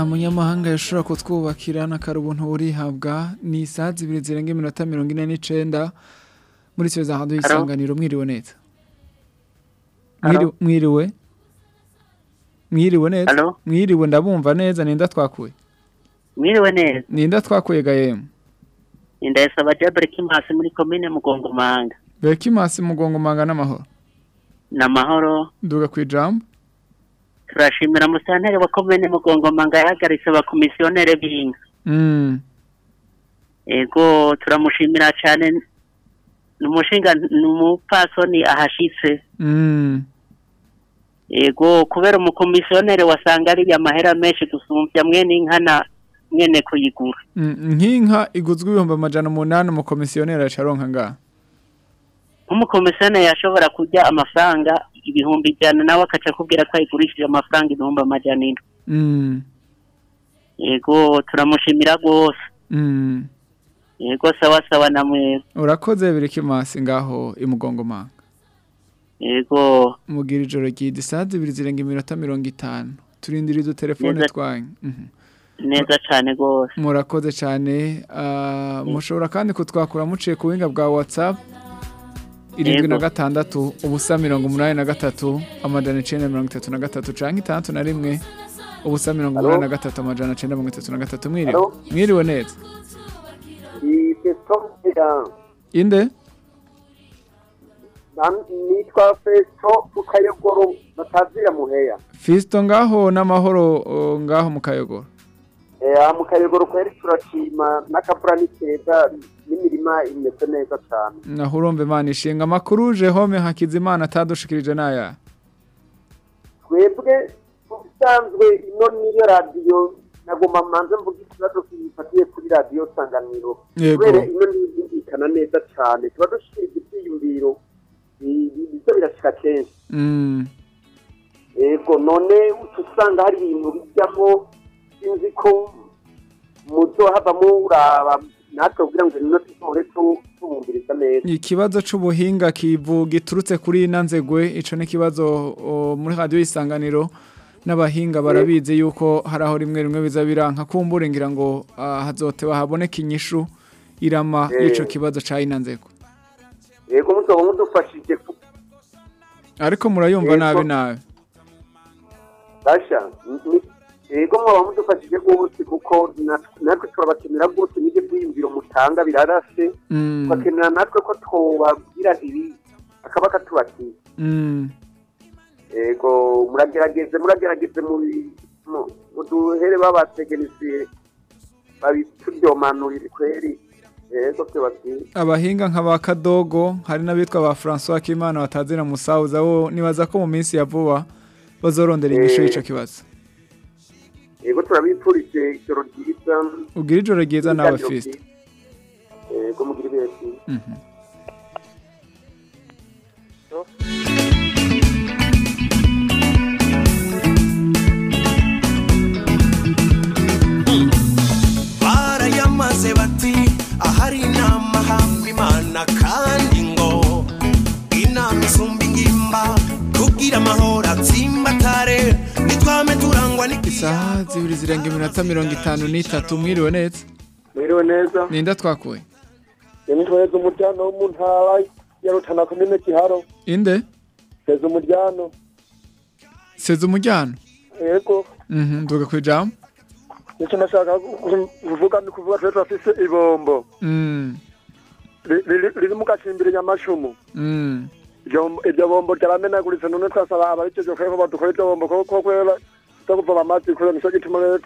nta munyamahanga yashobora kutwubakira n'akari ubuntu burihabwa. Ni isaha zibiri zirenga iminota mirongo ine n'icenda. Muri icyo za hantu y'isanganiro mwiriwe neza. Mwiri- mwiriwe? Mwiriwe neza? Mwiriwe ndabumva neza ninda twakuye mwiriwe neza. Ninda twakuye gahemu indayisaba jabere kimasi muri komine mugongomanga bekimasi mugongo manga n'amahoro. Ni amahoro nduga ku ijambo? Turashimira musanteri wa komine mugongomanga yahagaritse abakomisiyoneri b'inka. Mm, ego turamushimira cyane. Ni umushinga ni umupfasoni ahashitse. Mm, ego kubera umukomisiyoneri wasanga ariya amahera menshi gusumbya mwene inka na mwene kuyigura. Mm, nk'inka iguzwe ibihumbi amajana umunani umukomisiyoneri acaronka ngaha. Nk'umukomisiyoneri yashobora kurya amafaranga ibihumbi ijana nawe akaca akubwira ko ayigurishije amafaranga ibihumbi amajana indwi Mm, ego turamushimira rwose. Mm. ego sawa sawa na mwese urakoze birikimasi ngaho imugongo manga ego mugira ijoro ryiza isaha zibiri zirenga iminota mirongo itanu. Turindira izo telefone twanyu. Mhm. neza cyane rwose. Murakoze cyane Ah, mushobora kandi kutwakura muciye ku buhinga bwa whatsapp. Irindwi na gatandatu ubusa mirongo umunani na gatatu amajana icenda mirongo itatu na gatatu canke itandatu na rimwe ubusa mirongo umunani na gatatu amajana icenda mirongo itatu na gatatu mwiriwe. Mwiriwe neza. Inde? Nitwa festo kukayogoro batazira muheya. Fisto ngaho n'amahoro o, ngaho mu kayogoro mu kayogoro kweri turashima n'akavura ni keza n'imirima imeze neza cyane naho urumva imana ishinga amakuru jehome hakizimana atadushikirije n'aya. Twebwe ubusanzwe ino niyo radiyo nagomba manze mvuga ikibazo gifatiye kuri radiyo sanganiro kubera ino niyo yumvikana neza cyane tuba dushikiriza ibyiyumviro bizo birashika kenshi. Mm, yego none usanga hari ibintu bijyamo sinzi ko muzohavamo uraba natwe kugira ngo ino tuzore tu- tubumviriza neza. Ikibazo c'ubuhinga kivu giturutse kuri nanzegwe ico ni ikibazo o, muri radiyo y'isanganiro n'abahinga barabizi yuko hari aho rimwe rimwe biza biranka kumbure ngira ngo hazoteba haboneka inyishu irama Eh. y'ico kibazo ca inanzegwe yego muzoba mudufashije ariko murayumva nabi nabi. Basha yego mwaba mudufashije rwose kuko nat- natwe turabakenera rwose n'ibyo byiyumviro mutanga birarashe Mm. tubakenera natwe ko twobabwira ibi akaba katubatiye Mm. yego muragerageze muragerageze mu- muduhere babategenisiye babituryomanurire kweri abahinga nka ba kadogo hari n'abitwa ba François Kimana batazira musauza bo nibaza ko mu minsi ya vuba bazorondera inyishu Eh. y'ico kibazo yego turabipfurije ijoro ryiza ugira ijoro ryiza nawe byiza. yego byiza Mhm. barayamaze bati ahari inama hamba imana kandi ngo inama isumba kugira amahoro atsimbatare nitwame turangwa isaha zibiri zirenga iminota mirongo itanu n'itatu. Mwiriwe neza? Mwiriwe neza. Ninda twakuye ni tweza umuryango wo mu ntara ya rutana komine giharo inde? Tweza umuryango seza umujyano? Yego. Mhm, nduga kwijambo ni cyo nashaka ku- kuvuga ni kuvuga twe turafise ibombo. Mm, ri- riri mu gacimbiri nyamashumu mm. Iryo bombo ryaramenaguritse none twasaba abariceje ko badukora iryo bombo kuko kwera kuvoma amazi kubera ni cyo gituma rero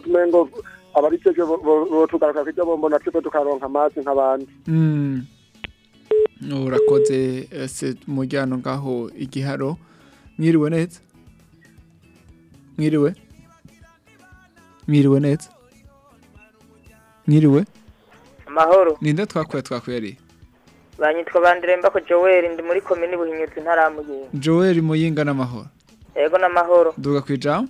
tumengo ngo abariceje botugaruka kw'iryo bombo natwe tukaronka amazi nk'abandi Mm. urakoze eh, se umujyano ngaho igiharo mwiriwe neza mwiriwe mwiriwe neza mwiriwe amahoro ninde twakuye twakuyariye banyitwa bandiremba ko joel ndi muri komini buhinyutse ntaramugenga joel muyinga n'amahoro yego n'amahoro nduga kwijambo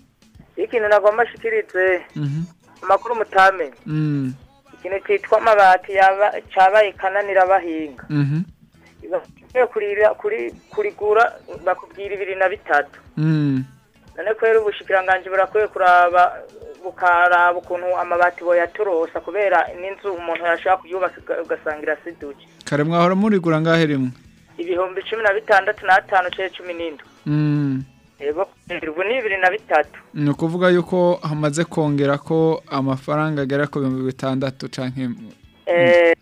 ikintu nagomba ashikirize Mhm. amakuru mutamenye Mm, ikintu cyitwa amabati yaba cabaye kananira abahinga. Mhm, kurigura bakubwira ibiri na bitatu. Mm. none kwera ubushikiranganji burakwiye kuraba bukaraba ukuntu amabati boyatorosa kubera n'inzu umuntu yashaka kuyubaka uga- ugasanga irasiduje kare mwahora murigura ngahe rimwe? Ibihumbi cumi na bitandatu n'atanu cye cumi n'indwi. Mm. ubu ni bibiri na bitatu. Ni ukuvuga yuko hamaze kongera ko amafaranga agera ku bihumbi bitandatu canke Eh,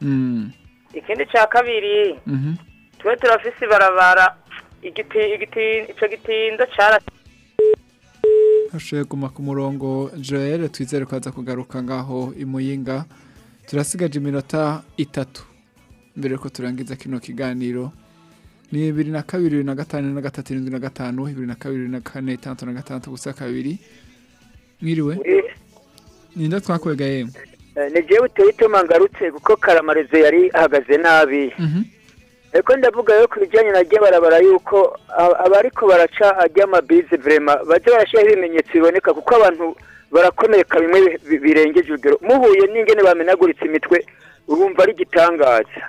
Mm, ikindi cya kabiri mhm. twe turafise ibarabara igiti igiti ico gitindo cara hashoboye guma ku murongo joel twizere ko aza kugaruka ngaho imuyinga turasigaje iminota itatu mbere yuko turangiza kino kiganiro. Ni bibiri na kabiri bibiri na gatanu na gatatu irindwi na gatanu bibiri na kabiri bibiri na kane itandatu na gatandatu gusa kabiri. Mwiriwe? Ninde twakwega yemwe ni jewe uteyitema ngarutse kuko karamarezo yari ahagaze nabi. Ariko ndavuga yo ku bijyanye na barabara yuko abariko baraca ajya amabize vrema baje barashyiraho ibimenyetso biboneka kuko abantu barakomereka bimwe bi- bi- birengeje urugero. Muhuye n'ingene bamenaguritse imitwe urumva ari igitangaza.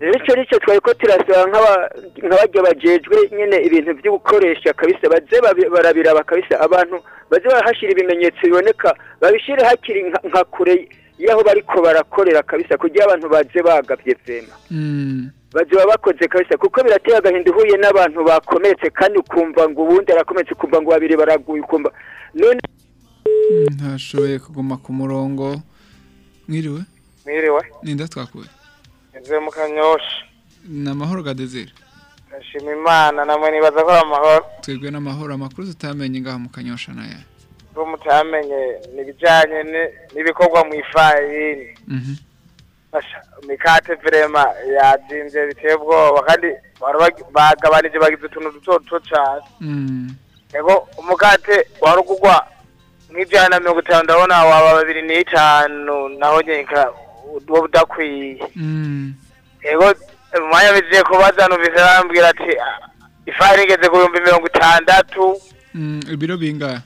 Rero icyo ni cyo twari ko turasaba nk'aba- nk'abajya bajejwe nyine ibintu byo gukoresha kabisa baze barabiraba kabisa. Abantu baze barahashyira ibimenyetso biboneka babishyire hakiri nka kure y'aho bariko barakorera kabisa kugira abantu baze bagavye vrema Mm, baziba bakoze kabisa kuko birateye agahinda uhuye n'abantu bakomeretse kandi ukumva ngo ubundi arakomeretse ukumva ngo babiri baraguye ukumva. None ntashoboye kuguma ku murongo. Mwiriwe? Mwiriwe. Ninda twakuye? Nze mu kanyosha ni amahoro ga desire. Ndashima imana namwe nibaza ko ari amahoro. Twebwe n'amahoro amakuru tutamenye ngaha mu kanyosha naya ko mutamenye ni ibijyanye ni- n'ibikorwa mu ifarini Mhm. Mikate virema yazinze biteye ubwoba kandi bagabanije bagize utuntu duto duto cyane yego umukate wari ugugwa nk'ijana na mirongo itanu ndabona waba babiri n'itanu naho nyeka uwo budakwiye. Mm. yego umwanya bigiye kubaza numvise arambwira ati "Ah, ifarini igeze ku bihumbi mirongo itandatu. Ibiro bingahe?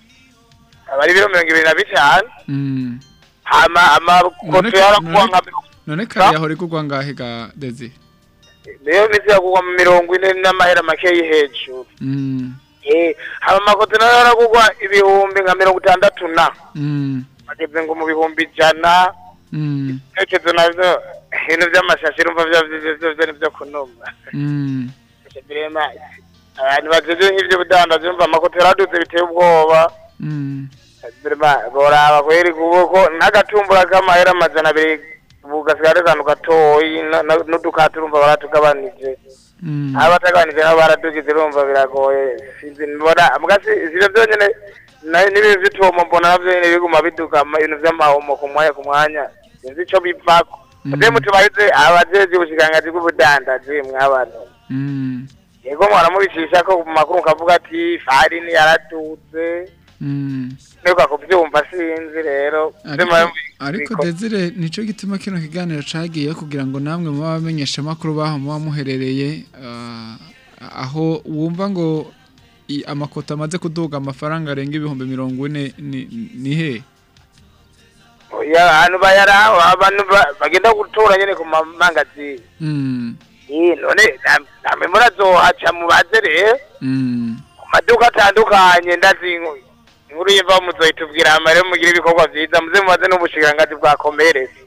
Aba ari ibiro mirongo ibiri na bitanu Mm. hama amakoto yarakuwa nka none kare yahora igurwa ngahe ga desire niyo misi yagugwa mu mirongo ine n'amahera makeyi hejuru Mm. Hama amakoto na yo yaragugwa ibihumbi nka mirongo itandatu na Mm. ageze ngo mu bihumbi ijana Mm. ibitekerezo navyo ibintu vy'amashashi urumva nivyo kunuma Mm. birema abantu bajeje nk'ivyo budandaji urumva amakoto yaraduze biteye ubwoba Mm. Boraba kweri kuboko n'agatumbura k'amahera amajana abiri akantu gatoyi na- na- n'udukati urumva baratugabanije Mm. abatagabanije nabo baradugize urumva biragoye sinzi mbona mbwasi ivyo vyonyene n'ibintu vy'utuhomo mbona navyo nyene biguma biduka ama- ibintu vy'amahomo ku mwanya ku mwanya sinzi ico bivako mbe mutubahize abajeje ubushikiranganji bw'ubudandaji mw'abantu Mm. yego mwaramubicisha ko mu makuru mukavuga ati farini yaradutse Mm. ntuka kuvyumva sinzi rero ariko desire nico gituma kino kiganiro cagiye kugira ngo namwe muba bamenyesha makuru baho muba muherereye ah, aho wumva ngo amakoto amaze kuduga amafaranga arenga ibihumbi mirongo ine ni, he oya ahantu bayaraho abantu ba- bagenda gutora nyene ku mamangazini mm. Eh, none nam- namwe murazohaca mubaze rero Mm. ku maduka atandukanye ndazi inkuru yiva muzoyitubwira hama rero mugire ibikorwa vyiza muze mubaze n'ubushikiranganji bwa komeresi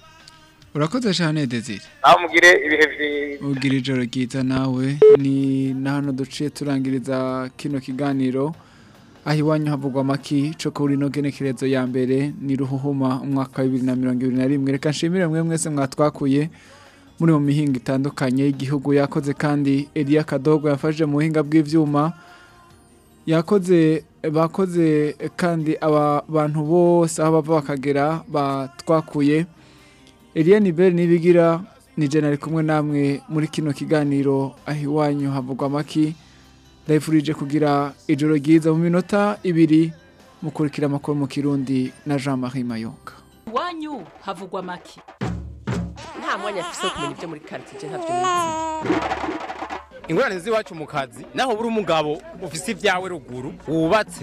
urakoze cyane desire. Aho mugire ibihe vyiza. Ugira ijoro ryiza nawe. Ni na hano duciye turangiriza kino kiganiro. Aho iwanyu havugwa amaki co kuri ino genekerezo ya mbere. Ni ruhuhuma umwaka wa bibiri na mirongo ibiri na rimwe. Reka nshimire mwe mwese mwatwakuye. Muri mu mihinga itandukanye y'igihugu yakoze kandi Elia Kadogo yafashe mu buhinga bw'ivyuma. Yakoze bakoze kandi aba bantu bose aho bava bakagera batwakuye Eliane Bell nibigira ni ari kumwe namwe muri kino kiganiro aho iwanyu havugwa amaki. Ndayifurije kugira ijoro ryiza mu minota ibiri mukurikira amakuru mu kirundi na Jean Marie Mayonga. Iwanyu havugwa make nta mwanya afise wo kumenya ibyo muri karitsiye ntabyo nizi ingorane z'iwacu mu kazi. Naho buri umugabo ufise ibyawe ruguru wubatse.